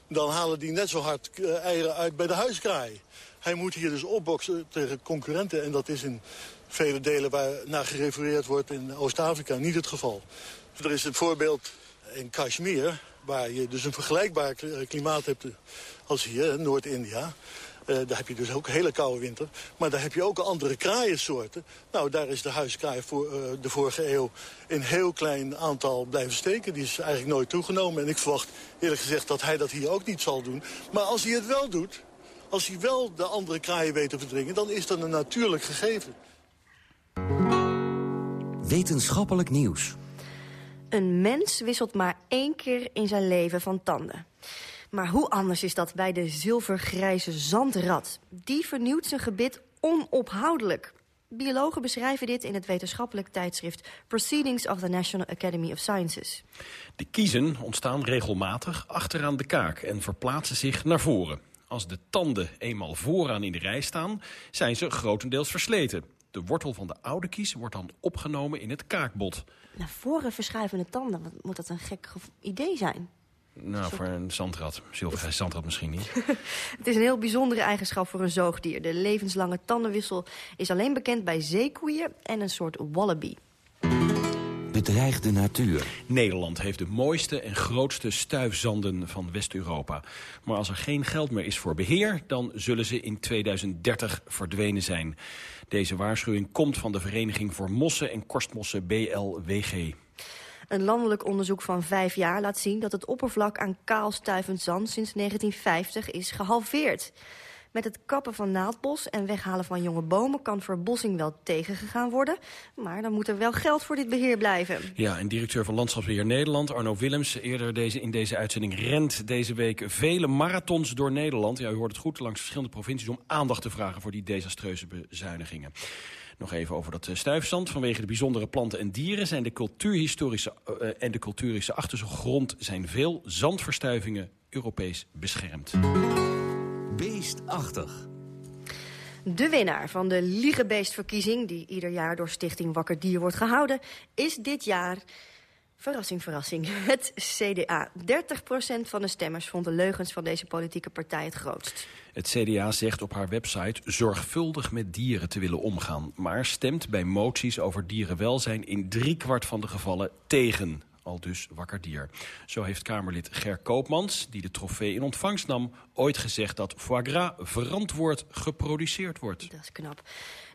dan halen die net zo hard eh, eieren uit bij de huiskraaien. Hij moet hier dus opboksen tegen concurrenten. En dat is in vele delen waar naar gerefereerd wordt in Oost-Afrika niet het geval. Er is een voorbeeld in Kashmir, waar je dus een vergelijkbaar klimaat hebt als hier, Noord-India. Uh, daar heb je dus ook een hele koude winter. Maar daar heb je ook andere kraaiensoorten. Nou, daar is de huiskraai voor, uh, de vorige eeuw in heel klein aantal blijven steken. Die is eigenlijk nooit toegenomen. En ik verwacht eerlijk gezegd dat hij dat hier ook niet zal doen. Maar als hij het wel doet, als hij wel de andere kraaien weet te verdringen... dan is dat een natuurlijk gegeven. Wetenschappelijk nieuws. Een mens wisselt maar één keer in zijn leven van tanden. Maar hoe anders is dat bij de zilvergrijze zandrat? Die vernieuwt zijn gebit onophoudelijk. Biologen beschrijven dit in het wetenschappelijk tijdschrift Proceedings of the National Academy of Sciences. De kiezen ontstaan regelmatig achteraan de kaak en verplaatsen zich naar voren. Als de tanden eenmaal vooraan in de rij staan, zijn ze grotendeels versleten. De wortel van de oude kies wordt dan opgenomen in het kaakbot. Naar voren verschuivende tanden, wat moet dat een gek idee zijn? Nou, voor een zandrat. Zilvergrijs zandrat misschien niet. het is een heel bijzondere eigenschap voor een zoogdier. De levenslange tandenwissel is alleen bekend bij zeekoeien en een soort wallaby. Bedreigde natuur. Nederland heeft de mooiste en grootste stuifzanden van West-Europa. Maar als er geen geld meer is voor beheer... dan zullen ze in 2030 verdwenen zijn. Deze waarschuwing komt van de Vereniging voor Mossen en Korstmossen BLWG. Een landelijk onderzoek van vijf jaar laat zien dat het oppervlak aan kaalstuivend zand sinds 1950 is gehalveerd. Met het kappen van naaldbos en weghalen van jonge bomen kan verbossing wel tegengegaan worden. Maar dan moet er wel geld voor dit beheer blijven. Ja, en directeur van Landschapsbeheer Nederland, Arno Willems, eerder deze, in deze uitzending rent deze week vele marathons door Nederland. Ja, u hoort het goed, langs verschillende provincies om aandacht te vragen voor die desastreuze bezuinigingen. Nog even over dat eh, stuifzand. Vanwege de bijzondere planten en dieren zijn de cultuurhistorische uh, en de cultuurische achtergrond zijn veel zandverstuivingen Europees beschermd. Beestachtig. De winnaar van de Liegebeestverkiezing, die ieder jaar door Stichting Wakker Dier wordt gehouden, is dit jaar Verrassing, verrassing. Het CDA. 30% van de stemmers vond de leugens van deze politieke partij het grootst. Het CDA zegt op haar website zorgvuldig met dieren te willen omgaan... maar stemt bij moties over dierenwelzijn in driekwart van de gevallen tegen al dus wakker dier. Zo heeft Kamerlid Ger Koopmans, die de trofee in ontvangst nam... ooit gezegd dat foie gras verantwoord geproduceerd wordt. Dat is knap.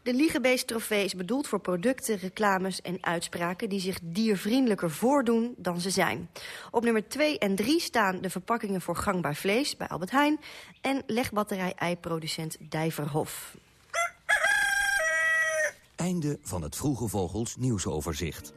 De Liegebeest-trofee is bedoeld voor producten, reclames en uitspraken... die zich diervriendelijker voordoen dan ze zijn. Op nummer 2 en 3 staan de verpakkingen voor gangbaar vlees bij Albert Heijn... en legbatterij-eiproducent Dijverhof. Einde van het Vroege Vogels nieuwsoverzicht.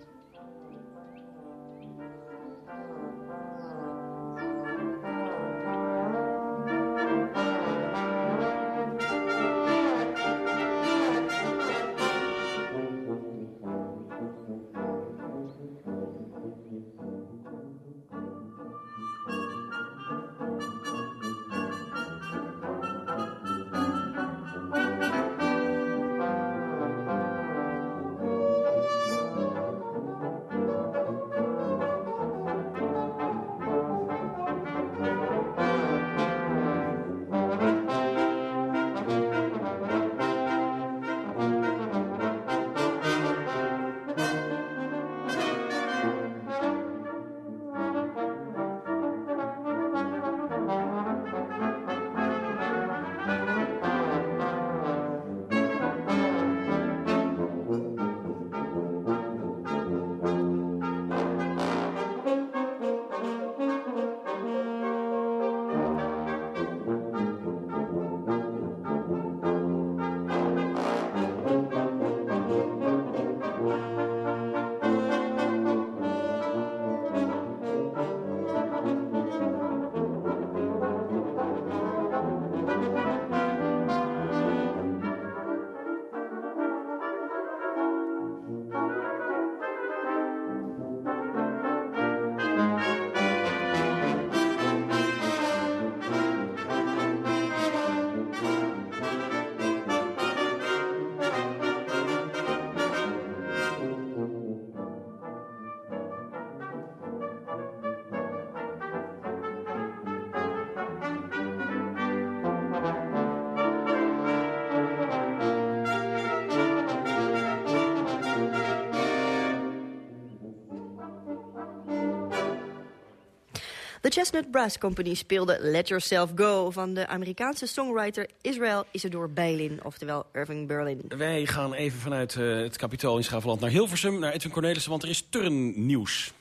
Chestnut Brass Company speelde Let Yourself Go... van de Amerikaanse songwriter Israel Isidore Bailin, oftewel Irving Berlin. Wij gaan even vanuit uh, het kapitool in Schaveland naar Hilversum, naar Edwin Cornelissen, want er is turnnieuws.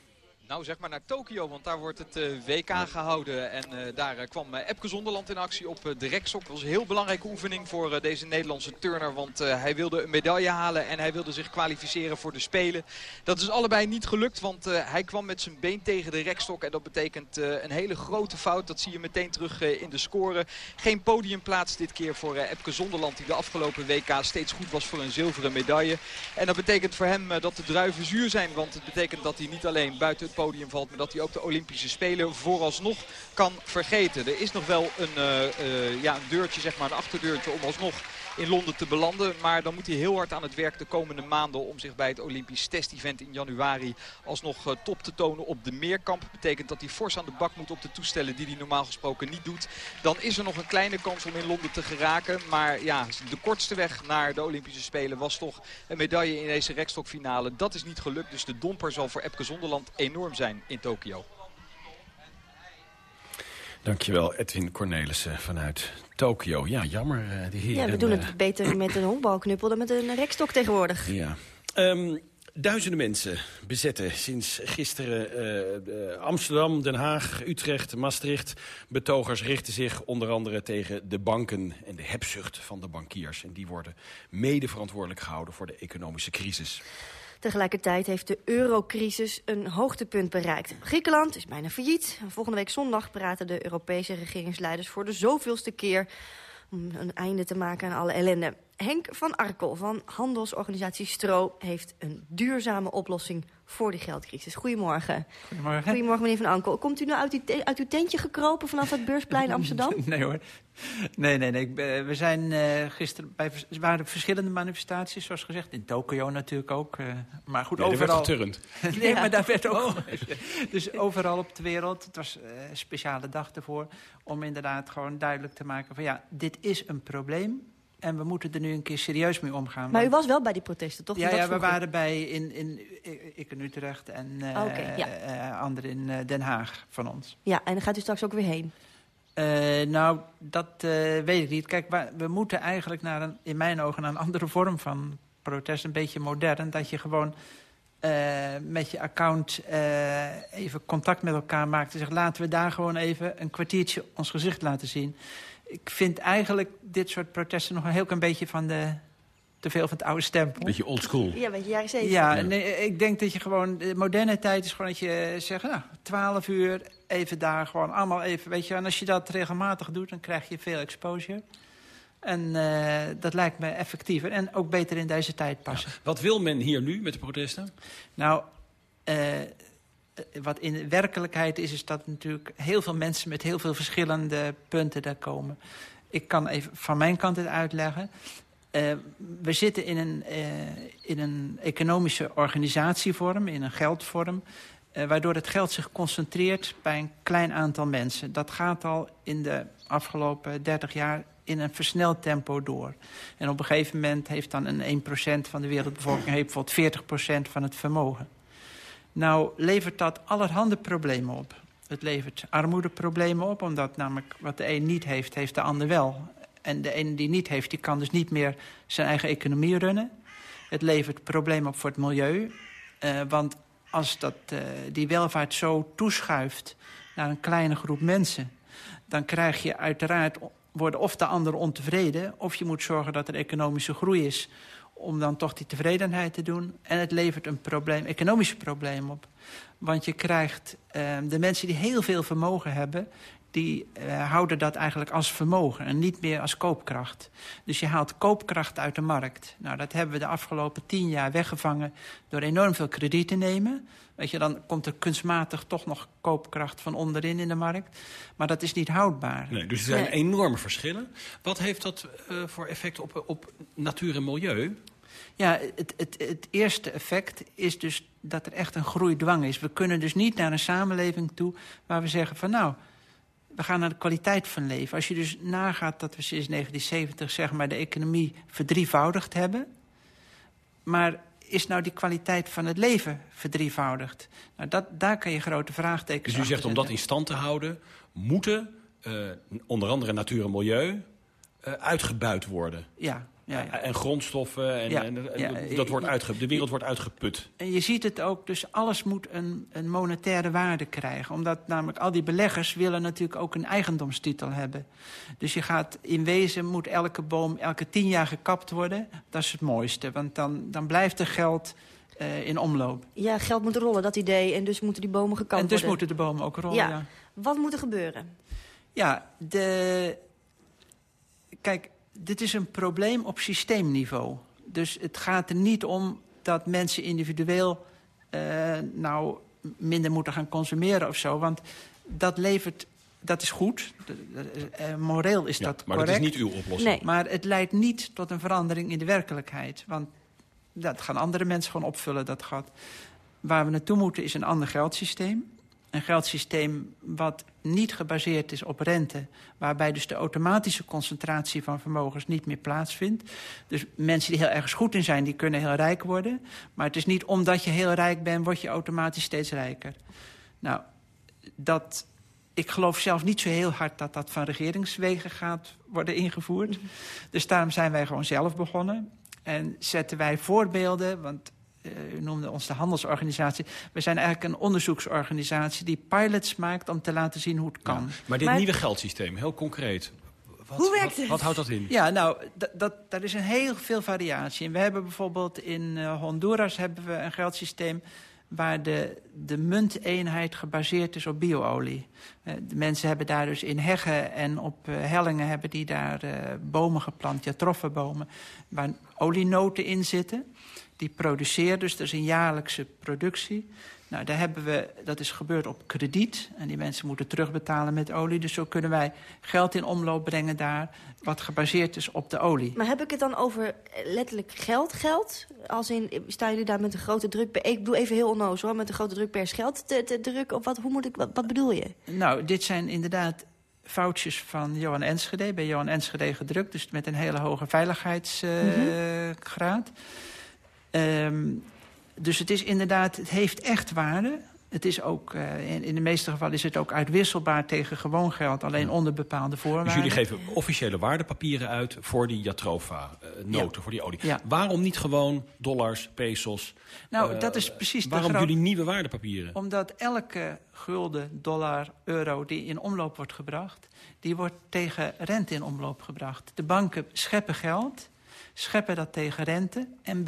Nou, zeg maar naar Tokio, want daar wordt het uh, WK gehouden. En uh, daar uh, kwam Epke Zonderland in actie op de rekstok. Dat was een heel belangrijke oefening voor deze Nederlandse turner. Want hij wilde een medaille halen en hij wilde zich kwalificeren voor de Spelen. Dat is allebei niet gelukt, want hij kwam met zijn been tegen de rekstok. En dat betekent een hele grote fout. Dat zie je meteen terug in de score. Geen podiumplaats dit keer voor Epke Zonderland, die de afgelopen WK steeds goed was voor een zilveren medaille. En dat betekent voor hem dat de druiven zuur zijn. Want het betekent dat hij niet alleen buiten het podium valt. Maar dat hij ook de Olympische Spelen vooralsnog kan vergeten. Er is nog wel een, uh, uh, ja, een deurtje, zeg maar, een achterdeurtje om alsnog in Londen te belanden. Maar dan moet hij heel hard aan het werk de komende maanden om zich bij het Olympisch test-event in januari alsnog uh, top te tonen op de meerkamp. betekent dat hij fors aan de bak moet op de toestellen die hij normaal gesproken niet doet. Dan is er nog een kleine kans om in Londen te geraken. Maar ja, de kortste weg naar de Olympische Spelen was toch een medaille in deze rekstokfinale. Dat is niet gelukt, dus de domper zal voor Epke Zonderland enorm zijn in Tokio. Dankjewel, Edwin Cornelissen vanuit Tokio. Ja, jammer, uh, die heren. Ja, we doen het beter met een honkbalknuppel dan met een rekstok tegenwoordig. Ja. Um, duizenden mensen bezetten sinds gisteren uh, Amsterdam, Den Haag, Utrecht, Maastricht. Betogers richten zich onder andere tegen de banken en de hebzucht van de bankiers. En die worden mede verantwoordelijk gehouden voor de economische crisis. Tegelijkertijd heeft de eurocrisis een hoogtepunt bereikt. Griekenland is bijna failliet. Volgende week zondag praten de Europese regeringsleiders voor de zoveelste keer om een einde te maken aan alle ellende. Henk van Arkel van handelsorganisatie Stro heeft een duurzame oplossing voor die geldcrisis. Goedemorgen. Goedemorgen. Goedemorgen, meneer Van Ankel. Komt u nu uit, die uit uw tentje gekropen vanaf het beursplein Amsterdam? nee hoor. Nee, nee, nee. We zijn uh, gisteren bij er waren verschillende manifestaties, zoals gezegd. In Tokio natuurlijk ook. Uh, maar goed, ja, overal. werd nee, ja. maar daar werd ook. Oh. dus overal op de wereld. Het was uh, een speciale dag ervoor. Om inderdaad gewoon duidelijk te maken van ja, dit is een probleem. En we moeten er nu een keer serieus mee omgaan. Maar u was wel bij die protesten, toch? Ja, ja we waren bij in, in, ik in Utrecht en uh, okay, ja. uh, anderen in uh, Den Haag van ons. Ja, en dan gaat u straks ook weer heen? nou, dat weet ik niet. Kijk, we, we moeten eigenlijk naar een, in mijn ogen naar een andere vorm van protest. Een beetje modern. Dat je gewoon met je account even contact met elkaar maakt. En zegt, laten we daar gewoon even een kwartiertje ons gezicht laten zien ik vind eigenlijk dit soort protesten nog een heel klein beetje van de... te veel van het oude stempel. Beetje old school. Ja, een beetje jaren zeventig. Ja, nee, ik denk dat je gewoon... De moderne tijd is gewoon dat je zegt... nou, twaalf uur, even daar, gewoon allemaal even... weet je, en als je dat regelmatig doet, dan krijg je veel exposure. En uh, dat lijkt me effectiever en ook beter in deze tijd passen. Ja. Wat wil men hier nu met de protesten? Nou, uh, wat in werkelijkheid is, is dat natuurlijk heel veel mensen met heel veel verschillende punten daar komen. Ik kan even van mijn kant het uitleggen. Uh, we zitten in een, uh, in een economische organisatievorm, in een geldvorm... Waardoor het geld zich concentreert bij een klein aantal mensen. Dat gaat al in de afgelopen 30 jaar in een versneld tempo door. En op een gegeven moment heeft dan een 1% van de wereldbevolking... heeft bijvoorbeeld 40% van het vermogen. Nou levert dat allerhande problemen op. Het levert armoedeproblemen op, omdat namelijk wat de een niet heeft, heeft de ander wel. En de ene die niet heeft, die kan dus niet meer zijn eigen economie runnen. Het levert problemen op voor het milieu. Uh, want als dat, uh, die welvaart zo toeschuift naar een kleine groep mensen... dan krijg je uiteraard, worden of de anderen ontevreden... of je moet zorgen dat er economische groei is om dan toch die tevredenheid te doen. En het levert een probleem, economisch probleem op. Want je krijgt uh, de mensen die heel veel vermogen hebben... die uh, houden dat eigenlijk als vermogen en niet meer als koopkracht. Dus je haalt koopkracht uit de markt. Nou, dat hebben we de afgelopen tien jaar weggevangen... door enorm veel krediet te nemen... Weet je, dan komt er kunstmatig toch nog koopkracht van onderin in de markt. Maar dat is niet houdbaar. Nee, dus er zijn nee. enorme verschillen. Wat heeft dat uh, voor effect op, op natuur en milieu? Ja, het, het, het eerste effect is dus dat er echt een groeidwang is. We kunnen dus niet naar een samenleving toe waar we zeggen van nou... we gaan naar de kwaliteit van leven. Als je dus nagaat dat we sinds 1970 zeg maar, de economie verdrievoudigd hebben... maar is nou die kwaliteit van het leven verdrievoudigd? Nou, dat, daar kan je grote vraagtekens Dus u zegt om dat in stand te houden... moeten eh, onder andere natuur en milieu eh, uitgebuit worden. Ja, ja, ja. En grondstoffen, en, Ja, en, en ja, dat wordt uitge, de wereld wordt uitgeput. En je ziet het ook, dus alles moet een, een monetaire waarde krijgen. Omdat namelijk al die beleggers willen natuurlijk ook een eigendomstitel hebben. Dus je gaat in wezen, moet elke boom elke tien jaar gekapt worden. Dat is het mooiste, want dan, dan blijft er geld eh, in omloop. Ja, geld moet rollen, dat idee. En dus moeten die bomen gekapt en dus worden. moeten de bomen ook rollen, ja. ja. Wat moet er gebeuren? Ja, de... Kijk, dit is een probleem op systeemniveau. Dus het gaat er niet om dat mensen individueel... eh, nou minder moeten gaan consumeren of zo. Want dat levert... Dat is goed. Eh, moreel is Ja, dat maar dat correct. is niet uw oplossing. Nee. Maar het leidt niet tot een verandering in de werkelijkheid. Want dat gaan andere mensen gewoon opvullen, dat gat. Waar we naartoe moeten is een ander geldsysteem. Een geldsysteem wat niet gebaseerd is op rente... waarbij dus de automatische concentratie van vermogens niet meer plaatsvindt. Dus mensen die heel ergens goed in zijn, die kunnen heel rijk worden. Maar het is niet omdat je heel rijk bent, word je automatisch steeds rijker. Nou, dat... Ik geloof zelf niet zo heel hard dat dat van regeringswegen gaat worden ingevoerd. Dus daarom zijn wij gewoon zelf begonnen. En zetten wij voorbeelden, want u noemde ons de handelsorganisatie. We zijn eigenlijk een onderzoeksorganisatie die pilots maakt om te laten zien hoe het kan. Maar dit nieuwe geldsysteem, heel concreet. Wat, Hoe werkt het? Wat houdt dat in? Ja, nou, dat, dat, daar is een heel veel variatie in. We hebben bijvoorbeeld in eh, Honduras hebben we een geldsysteem waar de, de munteenheid gebaseerd is op bio-olie. Eh, de mensen hebben daar dus in heggen en op eh, hellingen hebben die daar eh, bomen geplant, ja, troffenbomen, waar olienoten in zitten. Die produceren, dus dat is een jaarlijkse productie. Nou, daar hebben we, dat is gebeurd op krediet. En die mensen moeten terugbetalen met olie. Dus zo kunnen wij geld in omloop brengen daar... wat gebaseerd is op de olie. Maar heb ik het dan over eh, letterlijk geld, geld? Als in, eh, staan jullie daar met een grote druk... Ik bedoel even heel onnozel, hoor, met een grote drukpers geld te, te drukken? Of wat, hoe moet ik, wat, wat bedoel je? Nou, dit zijn inderdaad foutjes van Johan Enschede. Bij Johan Enschede gedrukt, dus met een hele hoge veiligheidsgraad. Ehm, dus het is inderdaad, het heeft echt waarde. Het is ook, eh, in, in de meeste gevallen is het ook uitwisselbaar tegen gewoon geld, alleen onder bepaalde voorwaarden. Dus jullie geven officiële waardepapieren uit voor die Jatrofa-noten, Ja. voor die olie. Ja. Waarom niet gewoon dollars, pesos? Nou, eh, dat is precies de Waarom jullie nieuwe waardepapieren? Omdat elke gulden, dollar, euro die in omloop wordt gebracht... die wordt tegen rente in omloop gebracht. De banken scheppen geld, scheppen dat tegen rente... en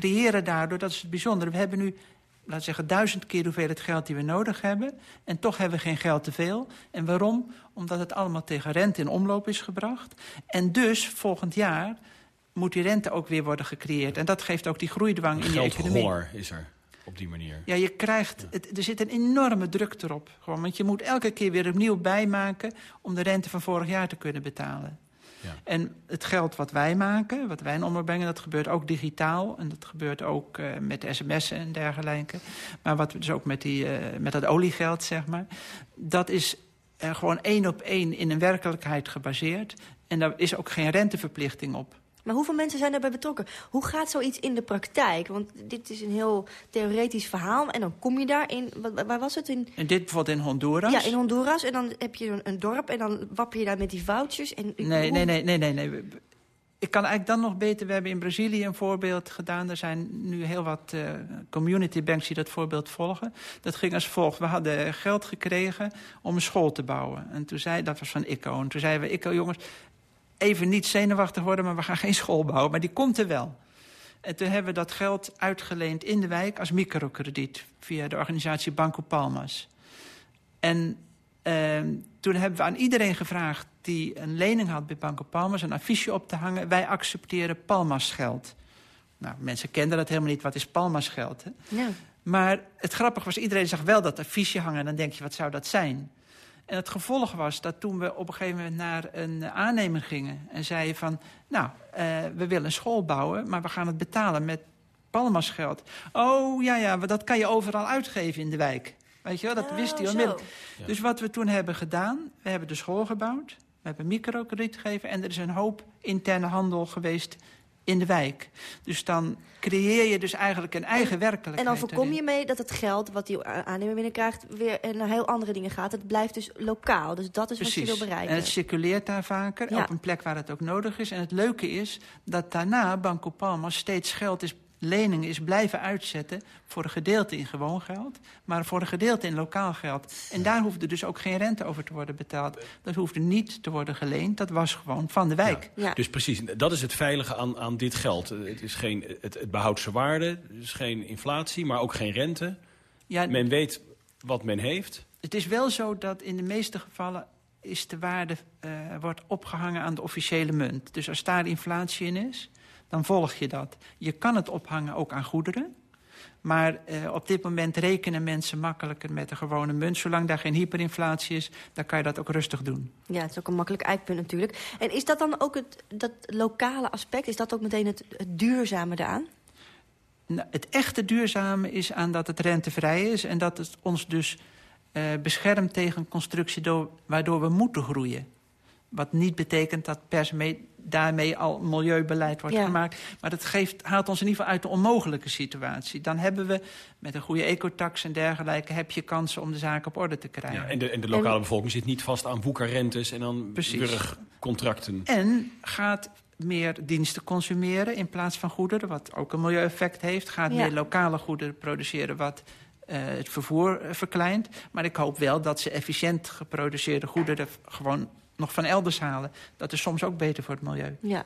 creëren daardoor, dat is het bijzondere... we hebben nu, laten we zeggen, duizend keer hoeveel het geld die we nodig hebben... en toch hebben we geen geld te veel. En waarom? Omdat het allemaal tegen rente in omloop is gebracht. En dus, volgend jaar moet die rente ook weer worden gecreëerd. En dat geeft ook die groeidwang in de economie. Geldhonger is er op die manier. Ja, je krijgt, het, er zit een enorme druk erop. Gewoon, want je moet elke keer weer opnieuw bijmaken... om de rente van vorig jaar te kunnen betalen. En het geld wat wij maken, wat wij in omloop brengen... dat gebeurt ook digitaal en dat gebeurt ook eh, met sms'en en dergelijke. Maar wat we dus ook met, die, eh, met dat oliegeld, zeg maar... dat is eh, gewoon één op één in een werkelijkheid gebaseerd. En daar is ook geen renteverplichting op. Maar hoeveel mensen zijn daarbij betrokken? Hoe gaat zoiets in de praktijk? Want dit is een heel theoretisch verhaal. En dan kom je daar in... wa- Waar was het? In, En dit bijvoorbeeld in Honduras. ja, in Honduras. En dan heb je een, een dorp en dan wapper je daar met die vouchers. En, Nee, nee, nee, nee, nee, nee. Ik kan eigenlijk dan nog beter... We hebben in Brazilië een voorbeeld gedaan. Er zijn nu heel wat eh, community banks die dat voorbeeld volgen. Dat ging als volgt. We hadden geld gekregen om een school te bouwen. En toen zei, dat was van ICO. En toen zeiden we, ICO jongens, even niet zenuwachtig worden... maar we gaan geen school bouwen, maar die komt er wel. En toen hebben we dat geld uitgeleend in de wijk als microkrediet... via de organisatie Banco Palmas. En ehm, toen hebben we aan iedereen gevraagd die een lening had bij Banco Palmas... een affiche op te hangen, wij accepteren Palmas geld. Nou, mensen kenden dat helemaal niet, wat is Palmas geld? Hè? Ja. Maar het grappige was, iedereen zag wel dat affiche hangen... en dan denk je, wat zou dat zijn? En het gevolg was dat toen we op een gegeven moment naar een aannemer gingen... en zeiden van, nou, eh, we willen een school bouwen... maar we gaan het betalen met Palmas geld. Oh, ja, ja, maar dat kan je overal uitgeven in de wijk. Weet je wel, dat wist hij zo. onmiddellijk. Dus wat we toen hebben gedaan, we hebben de school gebouwd... we hebben microkrediet gegeven... en er is een hoop interne handel geweest in de wijk. Dus dan creëer je dus eigenlijk een eigen werkelijkheid. En dan voorkom je mee dat het geld wat die aannemer binnenkrijgt... weer naar heel andere dingen gaat. Het blijft dus lokaal. Dus dat is wat je wil bereiken. En het circuleert daar vaker, Ja. op een plek waar het ook nodig is. En het leuke is dat daarna Banco Palma steeds geld is leningen is blijven uitzetten voor een gedeelte in gewoon geld, maar voor een gedeelte in lokaal geld. En daar hoefde dus ook geen rente over te worden betaald. Dat hoefde niet te worden geleend, dat was gewoon van de wijk. Dus precies, dat is het veilige aan, aan dit geld. Het, is geen, het, het behoudt zijn waarde, het is geen inflatie, maar ook geen rente. Ja, men weet wat men heeft. Het is wel zo dat in de meeste gevallen is de waarde eh, wordt opgehangen aan de officiële munt. Dus als daar inflatie in is, dan volg je dat. Je kan het ophangen ook aan goederen. Maar eh, op dit moment rekenen mensen makkelijker met de gewone munt. Zolang daar geen hyperinflatie is, dan kan je dat ook rustig doen. Ja, het is ook een makkelijk eikpunt natuurlijk. En is dat dan ook het dat lokale aspect? Is dat ook meteen het, het duurzame daaraan? Nou, het echte duurzame is aan dat het rentevrij is... en dat het ons dus uh, beschermt tegen een constructie door, waardoor we moeten groeien. Wat niet betekent dat per se mee, daarmee al milieubeleid wordt Ja. gemaakt. Maar dat geeft, haalt ons in ieder geval uit de onmogelijke situatie. Dan hebben we met een goede ecotax en dergelijke... heb je kansen om de zaak op orde te krijgen. Ja, en, de, en de lokale bevolking zit niet vast aan woekerrentes en dan Precies. contracten. En gaat meer diensten consumeren in plaats van goederen... wat ook een milieueffect heeft. Gaat Ja. meer lokale goederen produceren... wat eh, het vervoer verkleint. Maar ik hoop wel dat ze efficiënt geproduceerde goederen... gewoon nog van elders halen. Dat is soms ook beter voor het milieu. Ja,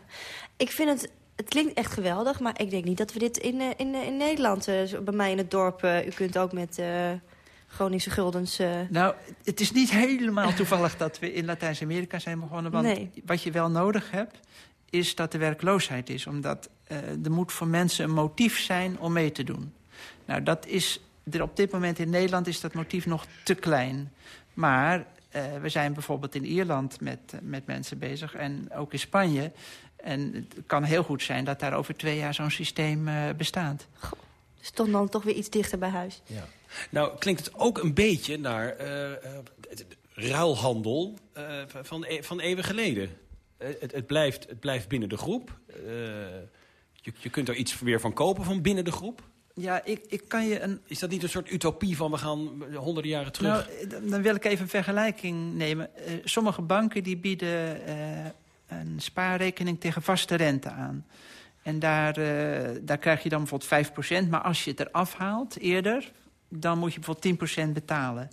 ik vind het... Het klinkt echt geweldig, maar ik denk niet dat we dit in, eh, in, eh, in Nederland... eh, bij mij in het dorp, u kunt ook met eh, Groningse guldens... Nou, het is niet helemaal toevallig dat we in Latijns-Amerika zijn begonnen. Want Nee. wat je wel nodig hebt, is dat er werkloosheid is. Omdat er moet voor mensen een motief zijn om mee te doen. Nou, dat is, er op dit moment in Nederland is dat motief nog te klein. Maar eh, we zijn bijvoorbeeld in Ierland met, met mensen bezig en ook in Spanje. En het kan heel goed zijn dat daar over twee jaar zo'n systeem eh, bestaat. dus toch dan toch weer iets dichter bij huis. Ja. Nou, klinkt het ook een beetje naar eh, eh, ruilhandel eh, van, e- van eeuwen geleden. Het, het, blijft, het blijft binnen de groep. Eh, je, je kunt er iets weer van kopen van binnen de groep. Ja, ik, ik kan je een... Is dat niet een soort utopie van we gaan honderden jaren terug? Nou, eh, dan- wil ik even een vergelijking nemen. Eh, sommige banken die bieden eh, een spaarrekening tegen vaste rente aan. En daar, daar krijg je dan bijvoorbeeld 5%. Maar als je het eraf haalt eerder, dan moet je bijvoorbeeld 10% betalen.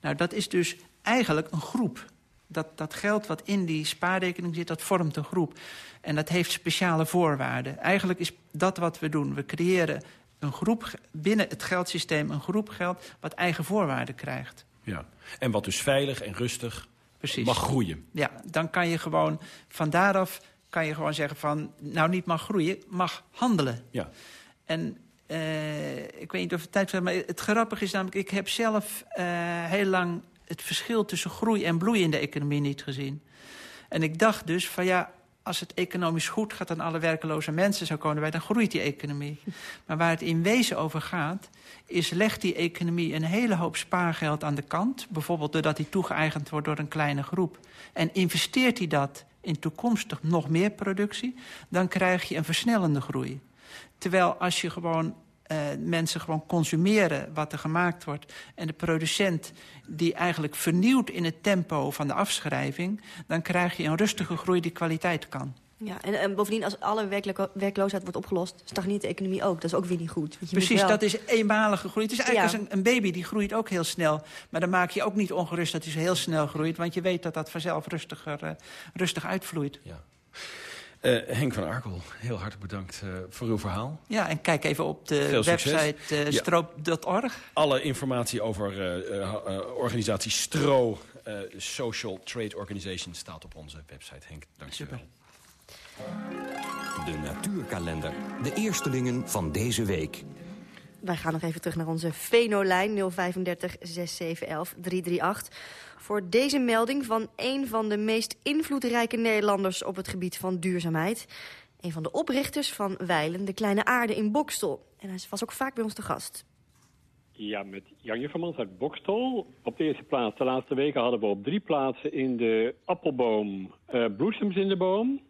Nou, dat is dus eigenlijk een groep. Dat, dat geld wat in die spaarrekening zit, dat vormt een groep. En dat heeft speciale voorwaarden. Eigenlijk is dat wat we doen. We creëren een groep binnen het geldsysteem, een groep geld... wat eigen voorwaarden krijgt. Ja. En wat dus veilig en rustig Precies. mag groeien. Ja, dan kan je gewoon van daaraf kan je gewoon zeggen van... nou, niet mag groeien, mag handelen. Ja. En eh, ik weet niet of het tijd is, maar het grappige is namelijk... ik heb zelf eh, heel lang het verschil tussen groei en bloei in de economie niet gezien. En ik dacht dus van ja, als het economisch goed gaat... en alle werkeloze mensen zou komen bij, dan groeit die economie. Maar waar het in wezen over gaat... is legt die economie een hele hoop spaargeld aan de kant... bijvoorbeeld doordat die toegeëigend wordt door een kleine groep... en investeert hij dat in toekomstig nog meer productie... dan krijg je een versnellende groei. Terwijl als je gewoon eh, mensen gewoon consumeren wat er gemaakt wordt... en de producent die eigenlijk vernieuwt in het tempo van de afschrijving... dan krijg je een rustige groei die kwaliteit kan. Ja, en, en bovendien, als alle werkelijke werkloosheid wordt opgelost... stagneert de economie ook. Dat is ook weer niet goed. Je Precies, wel- dat is eenmalige groei. Het is eigenlijk Ja. als een, een baby, die groeit ook heel snel. Maar dan maak je ook niet ongerust dat hij zo heel snel groeit... want je weet dat dat vanzelf rustiger, eh, rustig uitvloeit. Eh, Henk van Arkel, heel hartelijk bedankt eh, voor uw verhaal. Ja, en kijk even op de website eh, Ja. stroop.org. Alle informatie over eh, eh, eh, organisatie STRO, eh, Social Trade Organization, staat op onze website. Henk, dank je wel. De natuurkalender. De eerstelingen van deze week. Wij gaan nog even terug naar onze Venolijn 035 6711 338. Voor deze melding van een van de meest invloedrijke Nederlanders op het gebied van duurzaamheid. Een van de oprichters van Weilen, de Kleine Aarde in Bokstel. En hij was ook vaak bij ons te gast. Ja, met Jan Juffermans uit Bokstol. Op de eerste plaats, de laatste weken hadden we op drie plaatsen in de appelboom eh, bloesems in de boom.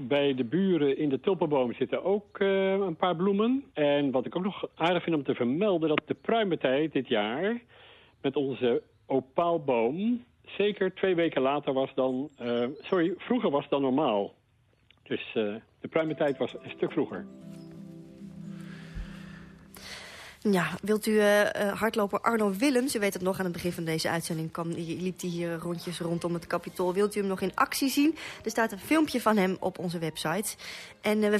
bij de buren in de tulpenboom zitten ook eh, een paar bloemen. En wat ik ook nog aardig vind om te vermelden... dat de pruimentijd dit jaar met onze opaalboom... zeker twee weken later was dan... Uh, sorry, vroeger was dan normaal. Dus uh, de pruimentijd was een stuk vroeger. Ja, wilt u uh, hardloper Arno Willems, u weet het nog aan het begin van deze uitzending... Kwam, liep hij hier rondjes rondom het kapitool. Wilt u hem nog in actie zien? Er staat een filmpje van hem op onze website. En we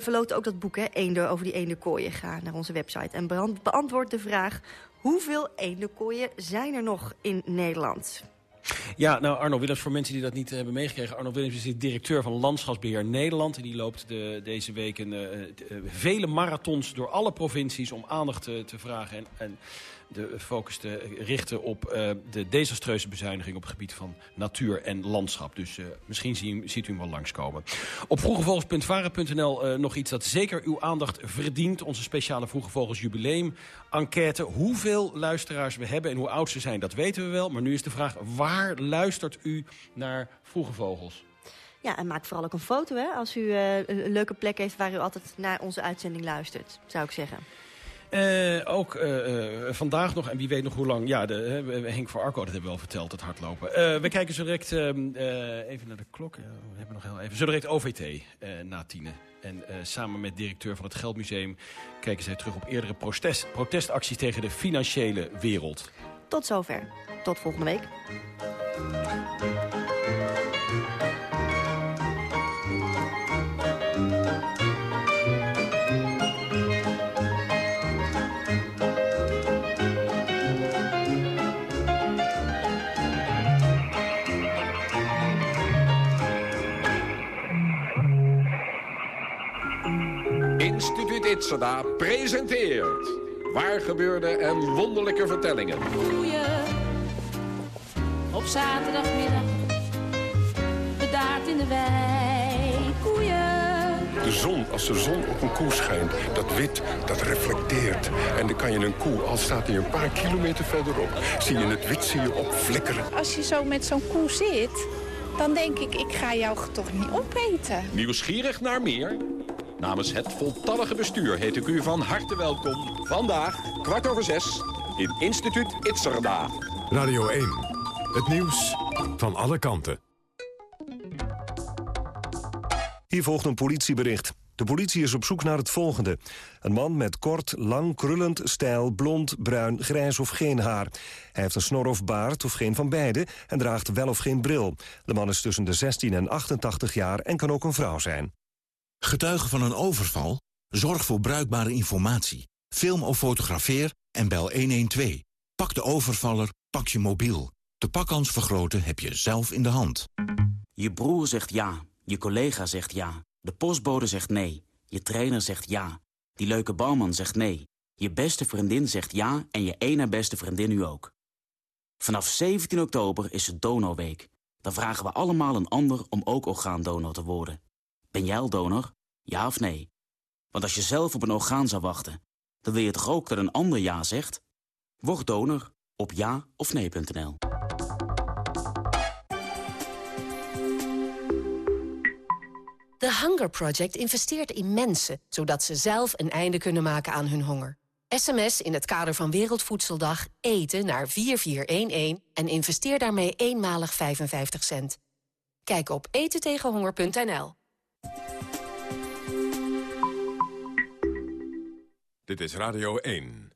verloten ook dat boek, hè, Eender, over die eenderkooien. Ga naar onze website en beantwoord de vraag... hoeveel eenderkooien zijn er nog in Nederland? Ja, nou Arno Willems, voor mensen die dat niet hebben meegekregen... Arno Willems is de directeur van Landschapsbeheer Nederland. En die loopt de, deze week een, uh, vele marathons door alle provincies... om aandacht te, te vragen en, en de focus te richten op uh, de desastreuze bezuiniging... op het gebied van natuur en landschap. Dus uh, misschien zie, ziet u hem wel langskomen. Op vroegevogels.varen.nl uh, nog iets dat zeker uw aandacht verdient. Onze speciale Vroege Vogels jubileum enquête. Hoeveel luisteraars we hebben en hoe oud ze zijn, dat weten we wel. Maar nu is de vraag, waar luistert u naar Vroege Vogels? Ja, en maak vooral ook een foto hè, als u een leuke plek heeft waar u altijd naar onze uitzending luistert, zou ik zeggen. Uh, ook uh, vandaag nog, en wie weet nog hoe lang... Ja, de, Henk van Arco, dat hebben we al verteld, het hardlopen. we kijken zo direct even naar de klok. we hebben nog heel even. Zo direct OVT na tienen. En samen met directeur van het Geldmuseum... kijken zij terug op eerdere protest, protestacties tegen de financiële wereld. Tot zover. Tot volgende week. Itzada presenteert... Waar gebeurde en wonderlijke vertellingen. Koeien, op zaterdagmiddag, bedaard in de wei. Koeien. De zon, als de zon op een koe schijnt, dat wit, dat reflecteert. En dan kan je een koe, al staat hij een paar kilometer verderop... zie je het wit zie je opflikkeren. Als je zo met zo'n koe zit, dan denk ik, ik ga jou toch niet opeten. Nieuwsgierig naar meer? Namens het voltallige bestuur heet ik u van harte welkom. Vandaag, kwart over zes, in Instituut Itzerda. Radio 1, het nieuws van alle kanten. Hier volgt een politiebericht. De politie is op zoek naar het volgende. Een man met kort, lang, krullend, stijl, blond, bruin, grijs of geen haar. Hij heeft een snor of baard of geen van beide en draagt wel of geen bril. De man is tussen de 16 en 88 jaar en kan ook een vrouw zijn. Getuige van een overval? Zorg voor bruikbare informatie. Film of fotografeer en bel 112. Pak de overvaller, pak je mobiel. De pakkans vergroten heb je zelf in de hand. Je broer zegt ja, je collega zegt ja, de postbode zegt nee, je trainer zegt ja, die leuke bouwman zegt nee, je beste vriendin zegt ja en je ene beste vriendin nu ook. Vanaf 17 oktober is het Donorweek. Dan vragen we allemaal een ander om ook orgaandonor te worden. Ben jij al donor? Ja of nee? Want als je zelf op een orgaan zou wachten, dan wil je toch ook dat een ander ja zegt? Word donor op ja of nee.nl. The Hunger Project investeert in mensen, zodat ze zelf een einde kunnen maken aan hun honger. SMS in het kader van Wereldvoedseldag eten naar 4411 en investeer daarmee eenmalig 55 cent. Kijk op etentegenhonger.nl. Dit is Radio 1.